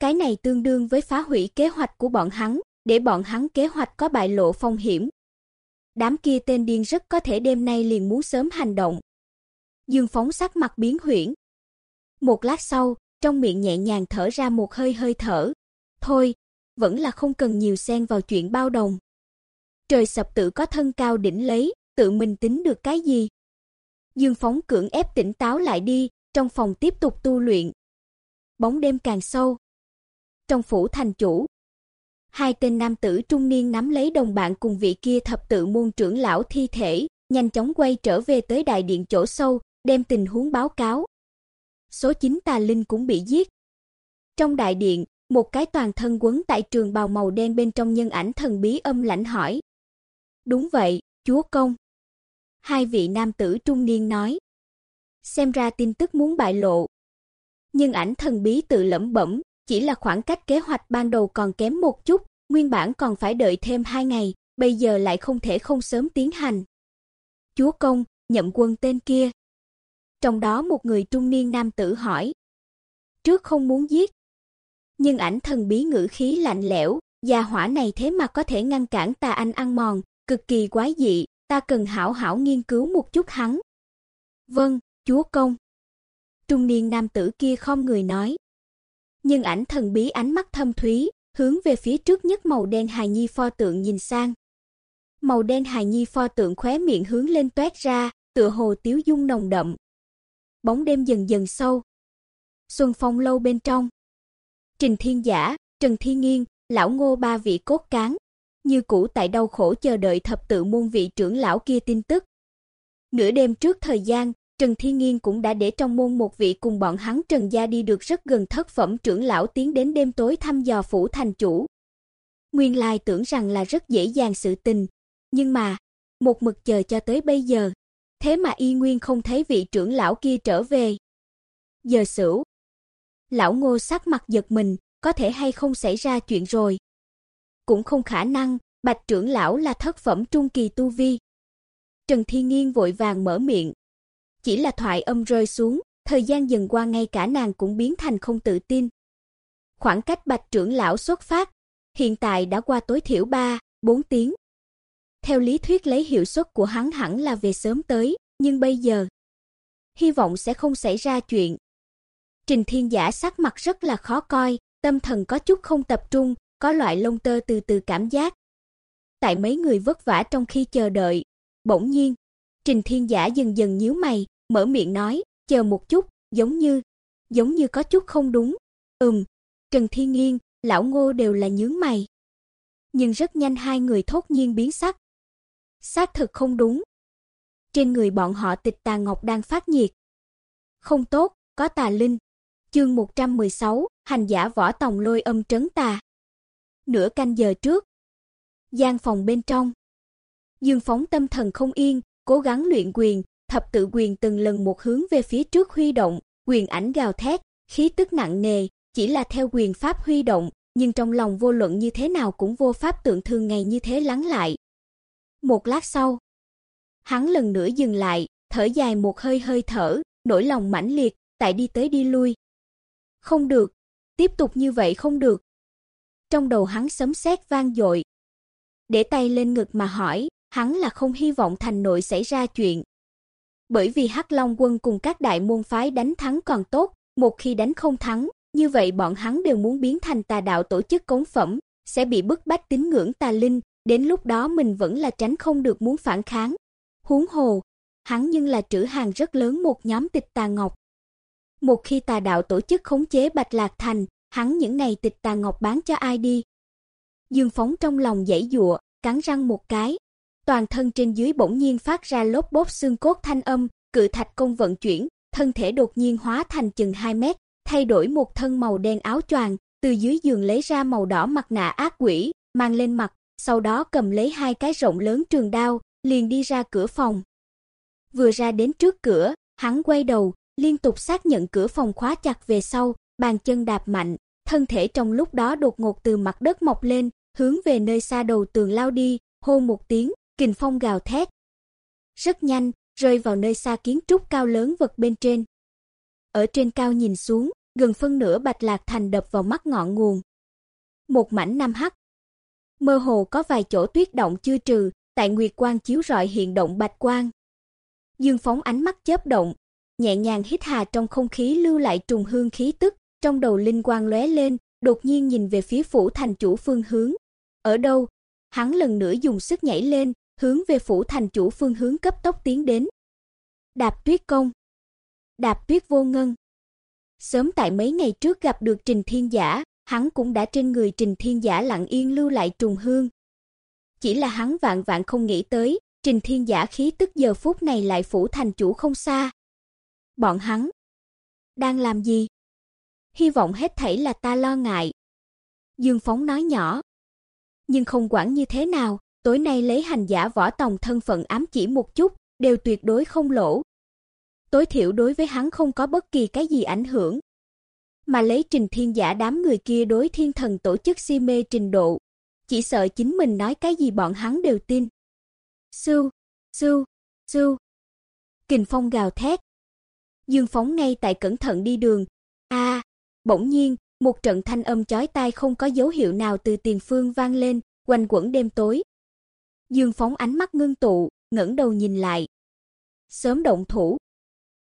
Cái này tương đương với phá hủy kế hoạch của bọn hắn, để bọn hắn kế hoạch có bại lộ phong hiểm. Đám kia tên điên rất có thể đêm nay liền muốn sớm hành động. Dương phóng sắc mặt biến huyễn. Một lát sau, trong miệng nhẹ nhàng thở ra một hơi hơi thở. Thôi, vẫn là không cần nhiều xen vào chuyện bao đồng. Trời sập tự có thân cao đỉnh lấy, tự mình tính được cái gì? Dương phóng cưỡng ép tỉnh táo lại đi, trong phòng tiếp tục tu luyện. Bóng đêm càng sâu. Trong phủ thành chủ, hai tên nam tử trung niên nắm lấy đồng bạn cùng vị kia thập tự môn trưởng lão thi thể, nhanh chóng quay trở về tới đại điện chỗ sâu, đem tình huống báo cáo. Số 9 tà linh cũng bị giết. Trong đại điện, một cái toàn thân quấn tại trường bào màu đen bên trong nhân ảnh thần bí âm lãnh hỏi. Đúng vậy, chúa công. Hai vị nam tử trung niên nói. Xem ra tin tức muốn bại lộ. Nhưng ảnh thần bí tự lẩm bẩm, chỉ là khoảng cách kế hoạch ban đầu còn kém một chút, nguyên bản còn phải đợi thêm hai ngày, bây giờ lại không thể không sớm tiến hành. Chúa công, nhậm quân tên kia. Trong đó một người trung niên nam tử hỏi. Trước không muốn giết, nhưng ảnh thần bí ngữ khí lạnh lẽo, gia hỏa này thế mà có thể ngăn cản ta anh ăn mòn, cực kỳ quái dị, ta cần hảo hảo nghiên cứu một chút hắn. Vâng, chúa công. Trung niên nam tử kia không người nói. Nhưng ảnh thần bí ánh mắt thâm thúy, hướng về phía trước nhất màu đen hài nhi pho tượng nhìn sang. Màu đen hài nhi pho tượng khóe miệng hướng lên toét ra, tựa hồ tiếu dung nồng đậm. Bóng đêm dần dần sâu. Xuân phong lâu bên trong. Trình Thiên Giả, Trần Thiên Nghiên, lão Ngô ba vị cốt cán, như cũ tại đau khổ chờ đợi thập tự môn vị trưởng lão kia tin tức. Nửa đêm trước thời gian, Trần Thiên Nghiên cũng đã để trong môn một vị cùng bọn hắn Trần gia đi được rất gần thất phẩm trưởng lão tiến đến đêm tối thăm dò phủ thành chủ. Nguyên lai tưởng rằng là rất dễ dàng sự tình, nhưng mà, một mực chờ cho tới bây giờ, thế mà y nguyên không thấy vị trưởng lão kia trở về. Giờ sửu. Lão Ngô sắc mặt giật mình, có thể hay không xảy ra chuyện rồi. Cũng không khả năng, Bạch trưởng lão là thất phẩm trung kỳ tu vi. Trần thi Nghiên vội vàng mở miệng, chỉ là thoại âm rơi xuống, thời gian dần qua ngay cả nàng cũng biến thành không tự tin. Khoảng cách Bạch trưởng lão xuất phát, hiện tại đã qua tối thiểu 3, 4 tiếng. Theo lý thuyết lấy hiệu suất của hắn hẳn là về sớm tới, nhưng bây giờ hy vọng sẽ không xảy ra chuyện. Trình Thiên Giả sắc mặt rất là khó coi, tâm thần có chút không tập trung, có loại lông tơ từ từ cảm giác. Tại mấy người vất vả trong khi chờ đợi, bỗng nhiên, Trình Thiên Giả dần dần nhíu mày, mở miệng nói, "Chờ một chút, giống như, giống như có chút không đúng." Ừm, Trần Thiên Nghiên, lão Ngô đều là nhướng mày. Nhưng rất nhanh hai người thốt nhiên biến sắc. Xác thực không đúng. Trên người bọn họ tịch tà ngọc đang phát nhiệt. Không tốt, có tà linh. Chương 116, hành giả võ tòng lôi âm trấn tà. Nửa canh giờ trước, gian phòng bên trong, Dương Phóng tâm thần không yên, cố gắng luyện quyền, thập tự quyền từng lần một hướng về phía trước huy động, quyền ảnh gào thét, khí tức nặng nề, chỉ là theo quyền pháp huy động, nhưng trong lòng vô luận như thế nào cũng vô pháp tượng thường ngày như thế lắng lại. Một lát sau, hắn lần nữa dừng lại, thở dài một hơi hơi thở, nỗi lòng mãnh liệt, tại đi tới đi lui. Không được, tiếp tục như vậy không được. Trong đầu hắn sấm sét vang dội. Để tay lên ngực mà hỏi, hắn là không hy vọng thành nội xảy ra chuyện. Bởi vì Hắc Long quân cùng các đại môn phái đánh thắng còn tốt, một khi đánh không thắng, như vậy bọn hắn đều muốn biến thành tà đạo tổ chức cống phẩm, sẽ bị bức bách tín ngưỡng tà linh, đến lúc đó mình vẫn là tránh không được muốn phản kháng. Huống hồ, hắn nhưng là trữ hàng rất lớn một nhóm tịch tà ngọc. Một khi tà đạo tổ chức khống chế Bạch Lạc Thành, hắn những ngày tịch tà ngọc bán cho ai đi? Dương Phóng trong lòng giãy giụa, cắn răng một cái, toàn thân trên dưới bỗng nhiên phát ra lốp bốp xương cốt thanh âm, cự thạch công vận chuyển, thân thể đột nhiên hóa thành chừng 2 mét, thay đổi một thân màu đen áo choàng, từ dưới giường lấy ra màu đỏ mặt nạ ác quỷ, mang lên mặt, sau đó cầm lấy hai cái rộng lớn trường đao, liền đi ra cửa phòng. Vừa ra đến trước cửa, hắn quay đầu, liên tục xác nhận cửa phòng khóa chặt về sau, bàn chân đạp mạnh, thân thể trong lúc đó đột ngột từ mặt đất mọc lên, hướng về nơi xa đầu tường lao đi, hô một tiếng, kình phong gào thét. Rất nhanh, rơi vào nơi xa kiến trúc cao lớn vật bên trên. Ở trên cao nhìn xuống, gần phân nửa Bạch Lạc Thành đập vào mắt ngọn nguồn. Một mảnh nam hắc. Mơ hồ có vài chỗ tuyết động chưa trừ, tại nguyệt quang chiếu rọi hiện động bạch quang. Dương phóng ánh mắt chớp động, nhẹ nhàng hít hà trong không khí lưu lại trùng hương khí tức, trong đầu linh quang lóe lên, đột nhiên nhìn về phía phủ thành chủ phương hướng. Ở đâu? Hắn lần nữa dùng sức nhảy lên, hướng về phủ thành chủ phương hướng cấp tốc tiến đến. Đạp Tuyết công. Đạp Tuyết vô ngân. Sớm tại mấy ngày trước gặp được Trình Thiên Giả, hắn cũng đã trên người Trình Thiên Giả lặng yên lưu lại trùng hương. Chỉ là hắn vạn vạn không nghĩ tới, Trình Thiên Giả khí tức giờ phút này lại phủ thành chủ không xa. Bọn hắn đang làm gì? Hy vọng hết thảy là ta lo ngại. Dương Phóng nói nhỏ. Nhưng không quản như thế nào, tối nay lấy hành giả võ tòng thân phận ám chỉ một chút, đều tuyệt đối không lỗ. Tối thiểu đối với hắn không có bất kỳ cái gì ảnh hưởng. Mà lấy Trình Thiên Giả đám người kia đối thiên thần tổ chức si mê trình độ, chỉ sợ chính mình nói cái gì bọn hắn đều tin. Sưu, sưu, sưu. Kình phong gào thét. Dương phóng ngay tại cẩn thận đi đường. A, bỗng nhiên, một trận thanh âm chói tai không có dấu hiệu nào từ tiền phương vang lên, quanh quẩn đêm tối. Dương phóng ánh mắt ngưng tụ, ngẩng đầu nhìn lại. Sớm động thủ.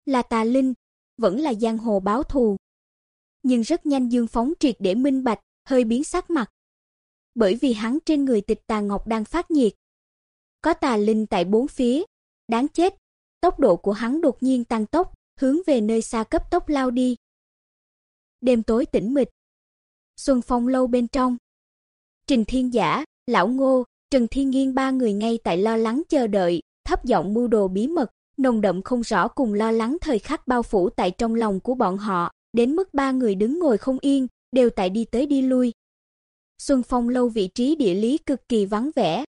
Là tà linh, vẫn là giang hồ báo thù. Nhưng rất nhanh Dương phóng triệt để minh bạch, hơi biến sắc mặt. Bởi vì hắn trên người tịch tà ngọc đang phát nhiệt. Có tà linh tại bốn phía, đáng chết. Tốc độ của hắn đột nhiên tăng tốc, hướng về nơi xa cấp tốc lao đi. Đêm tối tĩnh mịch. Xuân Phong lâu bên trong. Trình Thiên Giả, Lão Ngô, Trần Thiên Nghiên ba người ngay tại lo lắng chờ đợi, thấp giọng mưu đồ bí mật, nồng đậm không rõ cùng lo lắng thời khắc bao phủ tại trong lòng của bọn họ, đến mức ba người đứng ngồi không yên, đều tại đi tới đi lui. Xuân Phong lâu vị trí địa lý cực kỳ vắng vẻ.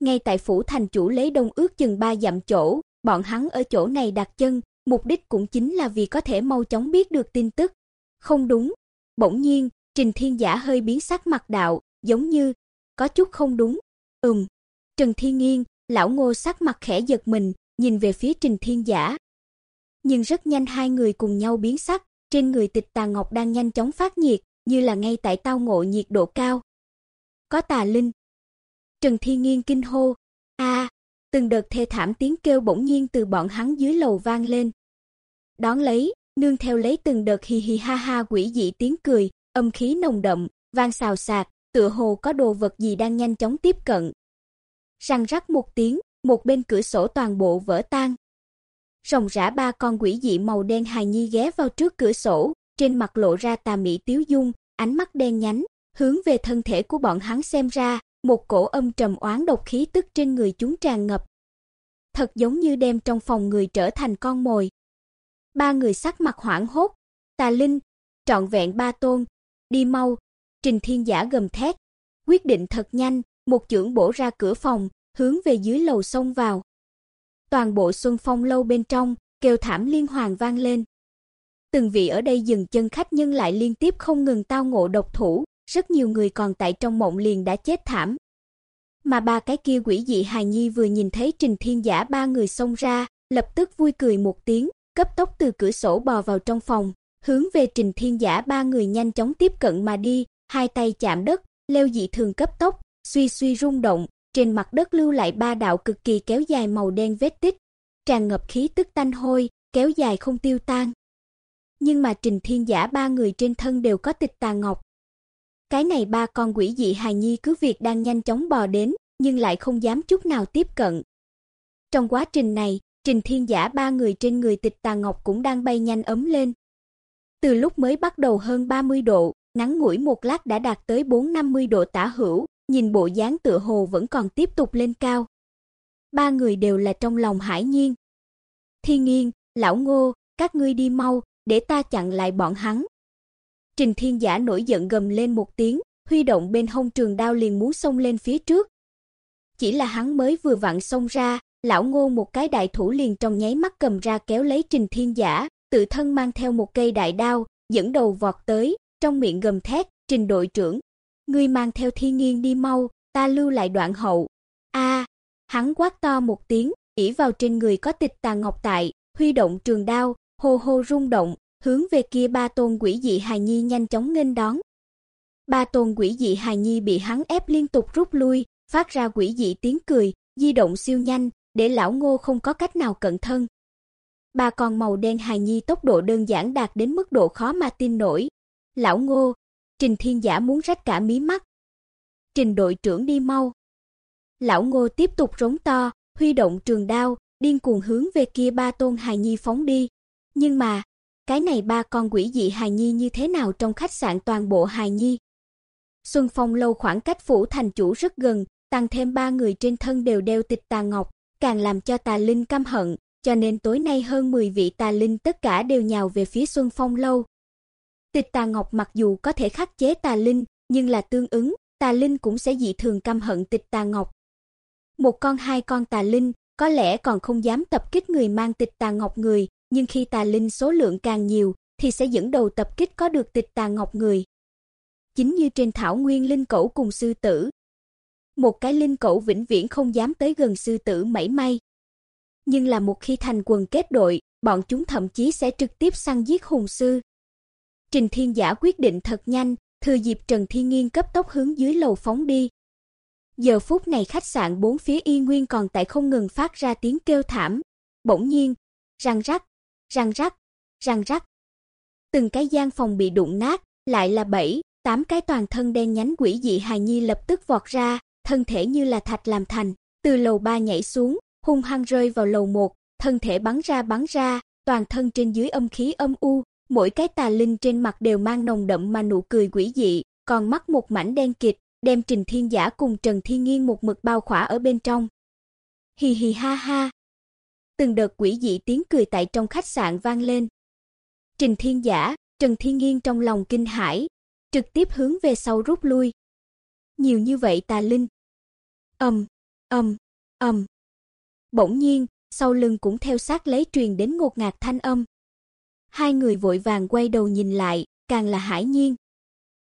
Ngay tại phủ thành chủ lấy đông ước chừng ba dặm chỗ, bọn hắn ở chỗ này đặt chân, mục đích cũng chính là vì có thể mau chóng biết được tin tức. Không đúng. Bỗng nhiên, Trình Thiên Giả hơi biến sắc mặt đạo, giống như có chút không đúng. Ừm. Trần Thiên Nghiên, lão Ngô sắc mặt khẽ giật mình, nhìn về phía Trình Thiên Giả. Nhưng rất nhanh hai người cùng nhau biến sắc, trên người Tịch Tà Ngọc đang nhanh chóng phát nhiệt, như là ngay tại tao ngộ nhiệt độ cao. Có tà linh. Trần thi Nghiên kinh hô, a, từng đợt thê thảm tiếng kêu bỗng nhiên từ bọn hắn dưới lầu vang lên. Đón lấy, nương theo lấy từng đợt hi hi ha ha quỷ dị tiếng cười, âm khí nồng đậm, vang xào xạc, tựa hồ có đồ vật gì đang nhanh chóng tiếp cận. Răng rắc một tiếng, một bên cửa sổ toàn bộ vỡ tan. Rồng rã ba con quỷ dị màu đen hài nhi ghé vào trước cửa sổ, trên mặt lộ ra tà mỹ tiếu dung, ánh mắt đen nhánh, hướng về thân thể của bọn hắn xem ra, một cổ âm trầm oán độc khí tức trên người chúng tràn ngập. Thật giống như đem trong phòng người trở thành con mồi. Ba người sắc mặt hoảng hốt, Tà Linh, trọn vẹn ba tôn, đi mau, Trình Thiên Giả gầm thét, quyết định thật nhanh, một chưởng bổ ra cửa phòng, hướng về dưới lầu xông vào. Toàn bộ Xuân Phong lâu bên trong, kêu thảm liên hoàn vang lên. Từng vị ở đây dừng chân khách nhân lại liên tiếp không ngừng tao ngộ độc thủ, rất nhiều người còn tại trong mộng liền đã chết thảm. Mà ba cái kia quỷ dị hài nhi vừa nhìn thấy Trình Thiên Giả ba người xông ra, lập tức vui cười một tiếng, cấp tốc từ cửa sổ bò vào trong phòng, hướng về Trình Thiên Giả ba người nhanh chóng tiếp cận mà đi, hai tay chạm đất, leo dị thường cấp tốc, suy suy rung động, trên mặt đất lưu lại ba đạo cực kỳ kéo dài màu đen vết tích, tràn ngập khí tức tanh hôi, kéo dài không tiêu tan. Nhưng mà Trình Thiên Giả ba người trên thân đều có tịch tà ngọc. Cái này ba con quỷ dị hài nhi cứ việc đang nhanh chóng bò đến, nhưng lại không dám chút nào tiếp cận. Trong quá trình này, Trình Thiên Giả ba người trên người tịch tà ngọc cũng đang bay nhanh ấm lên. Từ lúc mới bắt đầu hơn 30 độ, ngắn ngủi một lát đã đạt tới 450 độ tả hữu, nhìn bộ dáng tựa hồ vẫn còn tiếp tục lên cao. Ba người đều là trong lòng hải nhiên. Thiên Nghiên, lão Ngô, các ngươi đi mau, để ta chặn lại bọn hắn. Trình Thiên Giả nổi giận gầm lên một tiếng, huy động bên hông trường đao liền muốn xông lên phía trước. Chỉ là hắn mới vừa vặn xông ra, lão Ngô một cái đại thủ liền trong nháy mắt cầm ra kéo lấy Trình Thiên Giả, tự thân mang theo một cây đại đao, dẫn đầu vọt tới, trong miệng gầm thét, "Trình đội trưởng, ngươi mang theo Thiên Nghiên đi mau, ta lưu lại đoạn hậu." A! hắn quát to một tiếng, ỉ vào trên người có tịch tà ngọc tại, huy động trường đao, hô hô rung động, hướng về kia ba tôn quỷ dị hài nhi nhanh chóng nghênh đón. Ba tôn quỷ dị hài nhi bị hắn ép liên tục rút lui, phát ra quỷ dị tiếng cười, di động siêu nhanh, để lão Ngô không có cách nào cận thân. Ba con màu đen hài nhi tốc độ đơn giản đạt đến mức độ khó mà tin nổi. Lão Ngô, Trình Thiên Giả muốn rách cả mí mắt. Trình đội trưởng đi mau. Lão Ngô tiếp tục rống to, huy động trường đao, điên cuồng hướng về kia ba tôn hài nhi phóng đi. Nhưng mà, cái này ba con quỷ dị hài nhi như thế nào trong khách sạn toàn bộ hài nhi? Xuân Phong lâu khoảng cách phủ thành chủ rất gần, tăng thêm ba người trên thân đều đeo tịch tà ngọc, càng làm cho tà linh căm hận, cho nên tối nay hơn 10 vị tà linh tất cả đều nhào về phía Xuân Phong lâu. Tịch tà ngọc mặc dù có thể khắc chế tà linh, nhưng là tương ứng, tà linh cũng sẽ dị thường căm hận tịch tà ngọc. Một con hai con tà linh, có lẽ còn không dám tập kích người mang tịch tà ngọc người, nhưng khi tà linh số lượng càng nhiều thì sẽ dẫn đầu tập kích có được tịch tà ngọc người. Chính như trên thảo nguyên linh cẩu cùng sư tử. Một cái linh cẩu vĩnh viễn không dám tới gần sư tử mảy may. Nhưng là một khi thành quần kết đội, bọn chúng thậm chí sẽ trực tiếp săn giết hùng sư. Trình Thiên Giả quyết định thật nhanh, thừa dịp Trần Thiên Nghiên cấp tốc hướng dưới lầu phóng đi. Giờ phút này khách sạn bốn phía y nguyên còn tại không ngừng phát ra tiếng kêu thảm. Bỗng nhiên, răng rắc, răng rắc, răng rắc. Từng cái gian phòng bị đụng nát, lại là bảy, tám cái toàn thân đen nhánh quỷ dị hài nhi lập tức vọt ra, thân thể như là thạch làm thành, từ lầu ba nhảy xuống, hung hăng rơi vào lầu một, thân thể bắn ra bắn ra, toàn thân trên dưới âm khí âm u, mỗi cái tà linh trên mặt đều mang nồng đậm mà nụ cười quỷ dị, còn mắt một mảnh đen kịt, đem Trình Thiên Giả cùng Trần Thiên Nghiên một mực bao khỏa ở bên trong. Hì hì ha ha. Từng đợt quỷ dị tiếng cười tại trong khách sạn vang lên. Trình Thiên Giả, Trần Thiên Nghiên trong lòng kinh hãi, trực tiếp hướng về sau rút lui. Nhiều như vậy tà linh. Ầm, ầm, ầm. Bỗng nhiên, sau lưng cũng theo sát lấy truyền đến ngột ngạt thanh âm. Hai người vội vàng quay đầu nhìn lại, càng là hải nhiên.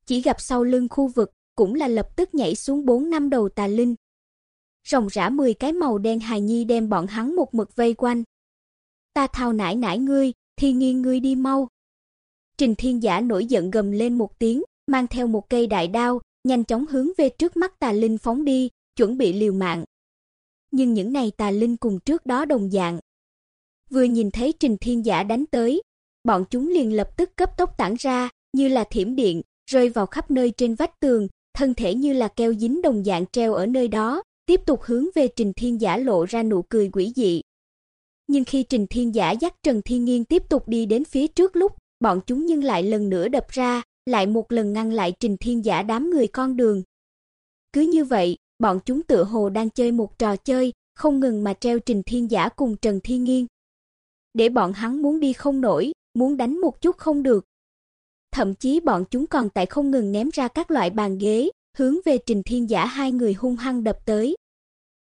Chỉ gặp sau lưng khu vực cũng là lập tức nhảy xuống bốn năm đầu tà linh. Rồng rã 10 cái màu đen hài nhi đem bọn hắn một mực vây quanh. Ta thao nải nải ngươi, thì nghiêng ngươi đi mau. Trình Thiên Giả nổi giận gầm lên một tiếng, mang theo một cây đại đao, nhanh chóng hướng về trước mắt tà linh phóng đi, chuẩn bị liều mạng. Nhưng những này tà linh cùng trước đó đồng dạng. Vừa nhìn thấy Trình Thiên Giả đánh tới, bọn chúng liền lập tức cấp tốc tản ra, như là thiểm điện, rơi vào khắp nơi trên vách tường, thân thể như là keo dính đồng dạng treo ở nơi đó, tiếp tục hướng về Trình Thiên Giả lộ ra nụ cười quỷ dị. Nhưng khi Trình Thiên Giả dắt Trần Thiên Nghiên tiếp tục đi đến phía trước lúc, bọn chúng nhưng lại lần nữa đập ra, lại một lần ngăn lại Trình Thiên Giả đám người con đường. Cứ như vậy, bọn chúng tựa hồ đang chơi một trò chơi, không ngừng mà treo Trình Thiên Giả cùng Trần Thiên Nghiên. Để bọn hắn muốn đi không nổi, muốn đánh một chút không được, thậm chí bọn chúng còn tại không ngừng ném ra các loại bàn ghế, hướng về Trình Thiên Giả hai người hung hăng đập tới.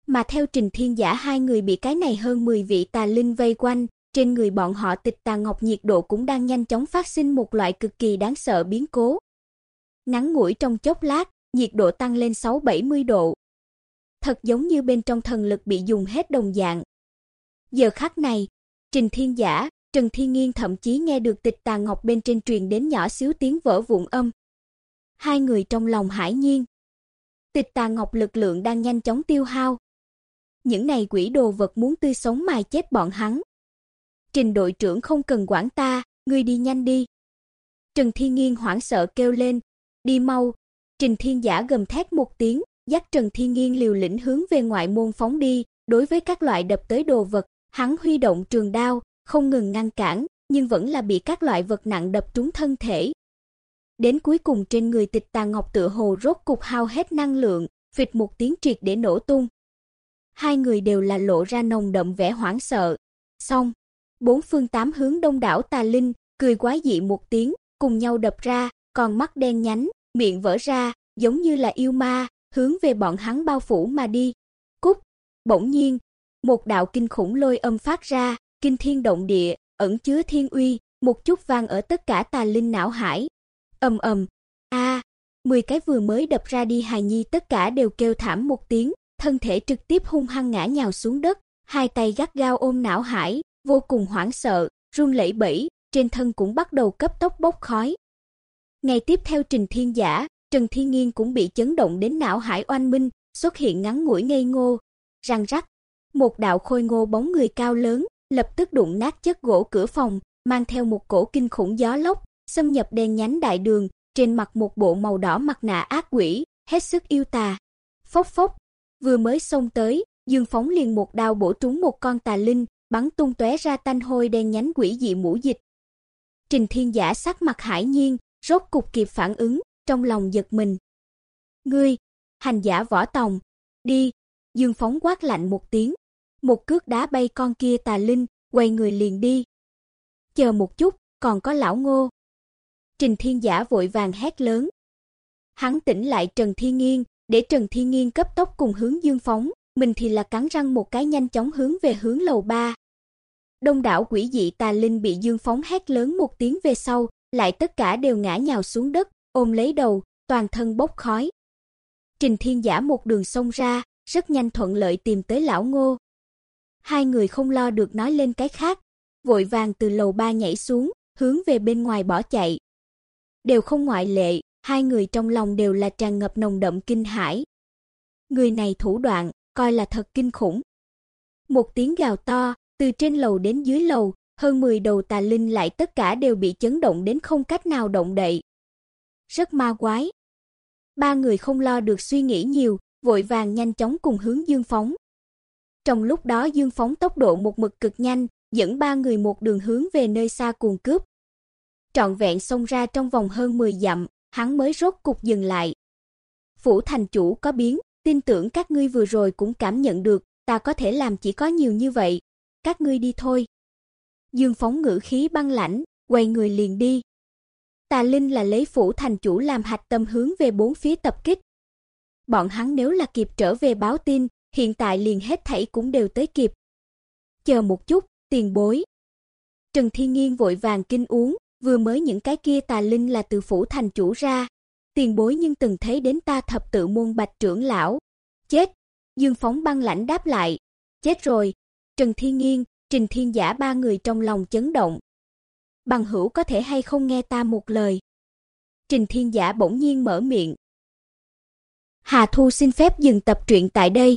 Mà theo Trình Thiên Giả hai người bị cái này hơn 10 vị tà linh vây quanh, trên người bọn họ tịch tà ngọc nhiệt độ cũng đang nhanh chóng phát sinh một loại cực kỳ đáng sợ biến cố. Ngắn ngủi trong chốc lát, nhiệt độ tăng lên 6-70 độ. thật giống như bên trong thần lực bị dùng hết đồng dạng. Giờ khắc này, Trình Thiên Giả, Trần Thiên Nghiên thậm chí nghe được tịch tà ngọc bên trên truyền đến nhỏ xíu tiếng vỡ vụn âm. Hai người trong lòng hải nhiên. Tịch tà ngọc lực lượng đang nhanh chóng tiêu hao. Những này quỷ đồ vật muốn tươi sống mài chết bọn hắn. Trình đội trưởng không cần quản ta, ngươi đi nhanh đi. Trần Thiên Nghiên hoảng sợ kêu lên, đi mau. Trình Thiên Giả gầm thét một tiếng, dắt Trần Thiên Nghiên liều lĩnh hướng về ngoại môn phóng đi, đối với các loại đập tới đồ vật, hắn huy động trường đao, không ngừng ngăn cản, nhưng vẫn là bị các loại vật nặng đập trúng thân thể. Đến cuối cùng trên người Tịch Tà Ngọc tựa hồ rốt cục hao hết năng lượng, phịch một tiếng triệt để nổ tung. Hai người đều là lộ ra nồng đậm vẻ hoảng sợ. Xong, bốn phương tám hướng đông đảo tà linh, cười quái dị một tiếng, cùng nhau đập ra, còn mắt đen nhánh, miệng vỡ ra, giống như là yêu ma, hướng về bọn hắn bao phủ mà đi. Cúc, bỗng nhiên, một đạo kinh khủng lôi âm phát ra, kinh thiên động địa, ẩn chứa thiên uy, một chút vang ở tất cả tà linh não hải. Ầm ầm, a, mười cái vừa mới đập ra đi hài nhi tất cả đều kêu thảm một tiếng, thân thể trực tiếp hung hăng ngã nhào xuống đất, hai tay gắt gao ôm não hải, vô cùng hoảng sợ, run lẩy bẩy, trên thân cũng bắt đầu cấp tốc bốc khói. Ngày tiếp theo Trình Thiên Giả, Trần Thiên Nghiên cũng bị chấn động đến não hải oanh minh, xuất hiện ngắn ngủi ngây ngô, răng rắc. Một đạo khôi ngô bóng người cao lớn, lập tức đụng nát chất gỗ cửa phòng, mang theo một cổ kinh khủng gió lốc, xâm nhập đen nhánh đại đường, trên mặt một bộ màu đỏ mặt nạ ác quỷ, hết sức yêu tà. Phốc phốc, vừa mới xông tới, Dương phóng liền một đao bổ trúng một con tà linh, bắn tung tóe ra tanh hôi đen nhánh quỷ dị mũ dịch. Trình Thiên Giả sắc mặt hải nhiên, rốt cục kịp phản ứng, trong lòng giật mình. "Ngươi, hành giả võ tòng, đi." Dương phóng quát lạnh một tiếng, một cước đá bay con kia tà linh, quay người liền đi. "Chờ một chút, còn có lão Ngô." Trình Thiên Giả vội vàng hét lớn. Hắn tỉnh lại Trần Thiên Nghiên, để Trần Thiên Nghiên cấp tốc cùng hướng Dương phóng, mình thì là cắn răng một cái nhanh chóng hướng về hướng lầu ba. Đông đảo quỷ dị tà linh bị Dương phóng hét lớn một tiếng về sau, lại tất cả đều ngã nhào xuống đất, ôm lấy đầu, toàn thân bốc khói. Trình Thiên Giả một đường xông ra, rất nhanh thuận lợi tìm tới lão Ngô. Hai người không lo được nói lên cái khác, vội vàng từ lầu ba nhảy xuống, hướng về bên ngoài bỏ chạy. Đều không ngoại lệ, hai người trong lòng đều là tràn ngập nồng đậm kinh hãi. Người này thủ đoạn, coi là thật kinh khủng. Một tiếng gào to, từ trên lầu đến dưới lầu, hơn 10 đầu tà linh lại tất cả đều bị chấn động đến không cách nào động đậy. Rất ma quái. Ba người không lo được suy nghĩ nhiều, vội vàng nhanh chóng cùng hướng Dương phóng. Trong lúc đó Dương phóng tốc độ một mực cực nhanh, dẫn ba người một đường hướng về nơi xa cuồng cướp. Trọn vẹn xông ra trong vòng hơn 10 dặm, hắn mới rốt cục dừng lại. Phủ thành chủ có biến, tin tưởng các ngươi vừa rồi cũng cảm nhận được, ta có thể làm chỉ có nhiều như vậy, các ngươi đi thôi. Dương phóng ngữ khí băng lãnh, quay người liền đi. Tà Linh là lấy phủ thành chủ làm hạch tâm hướng về bốn phía tập kích. Bọn hắn nếu là kịp trở về báo tin, hiện tại liền hết thảy cũng đều tới kịp. Chờ một chút, tiền bối. Trần Thiên Nghiên vội vàng kinh uống, vừa mới những cái kia tà linh là từ phủ thành chủ ra. Tiền bối nhưng từng thấy đến ta thập tự môn bạch trưởng lão. Chết! Dương Phóng băng lãnh đáp lại. Chết rồi! Trần Thiên Nghiên, Trình Thiên Giả ba người trong lòng chấn động. Bằng hữu có thể hay không nghe ta một lời? Trình Thiên Giả bỗng nhiên mở miệng. Hà Thu xin phép dừng tập truyện tại đây.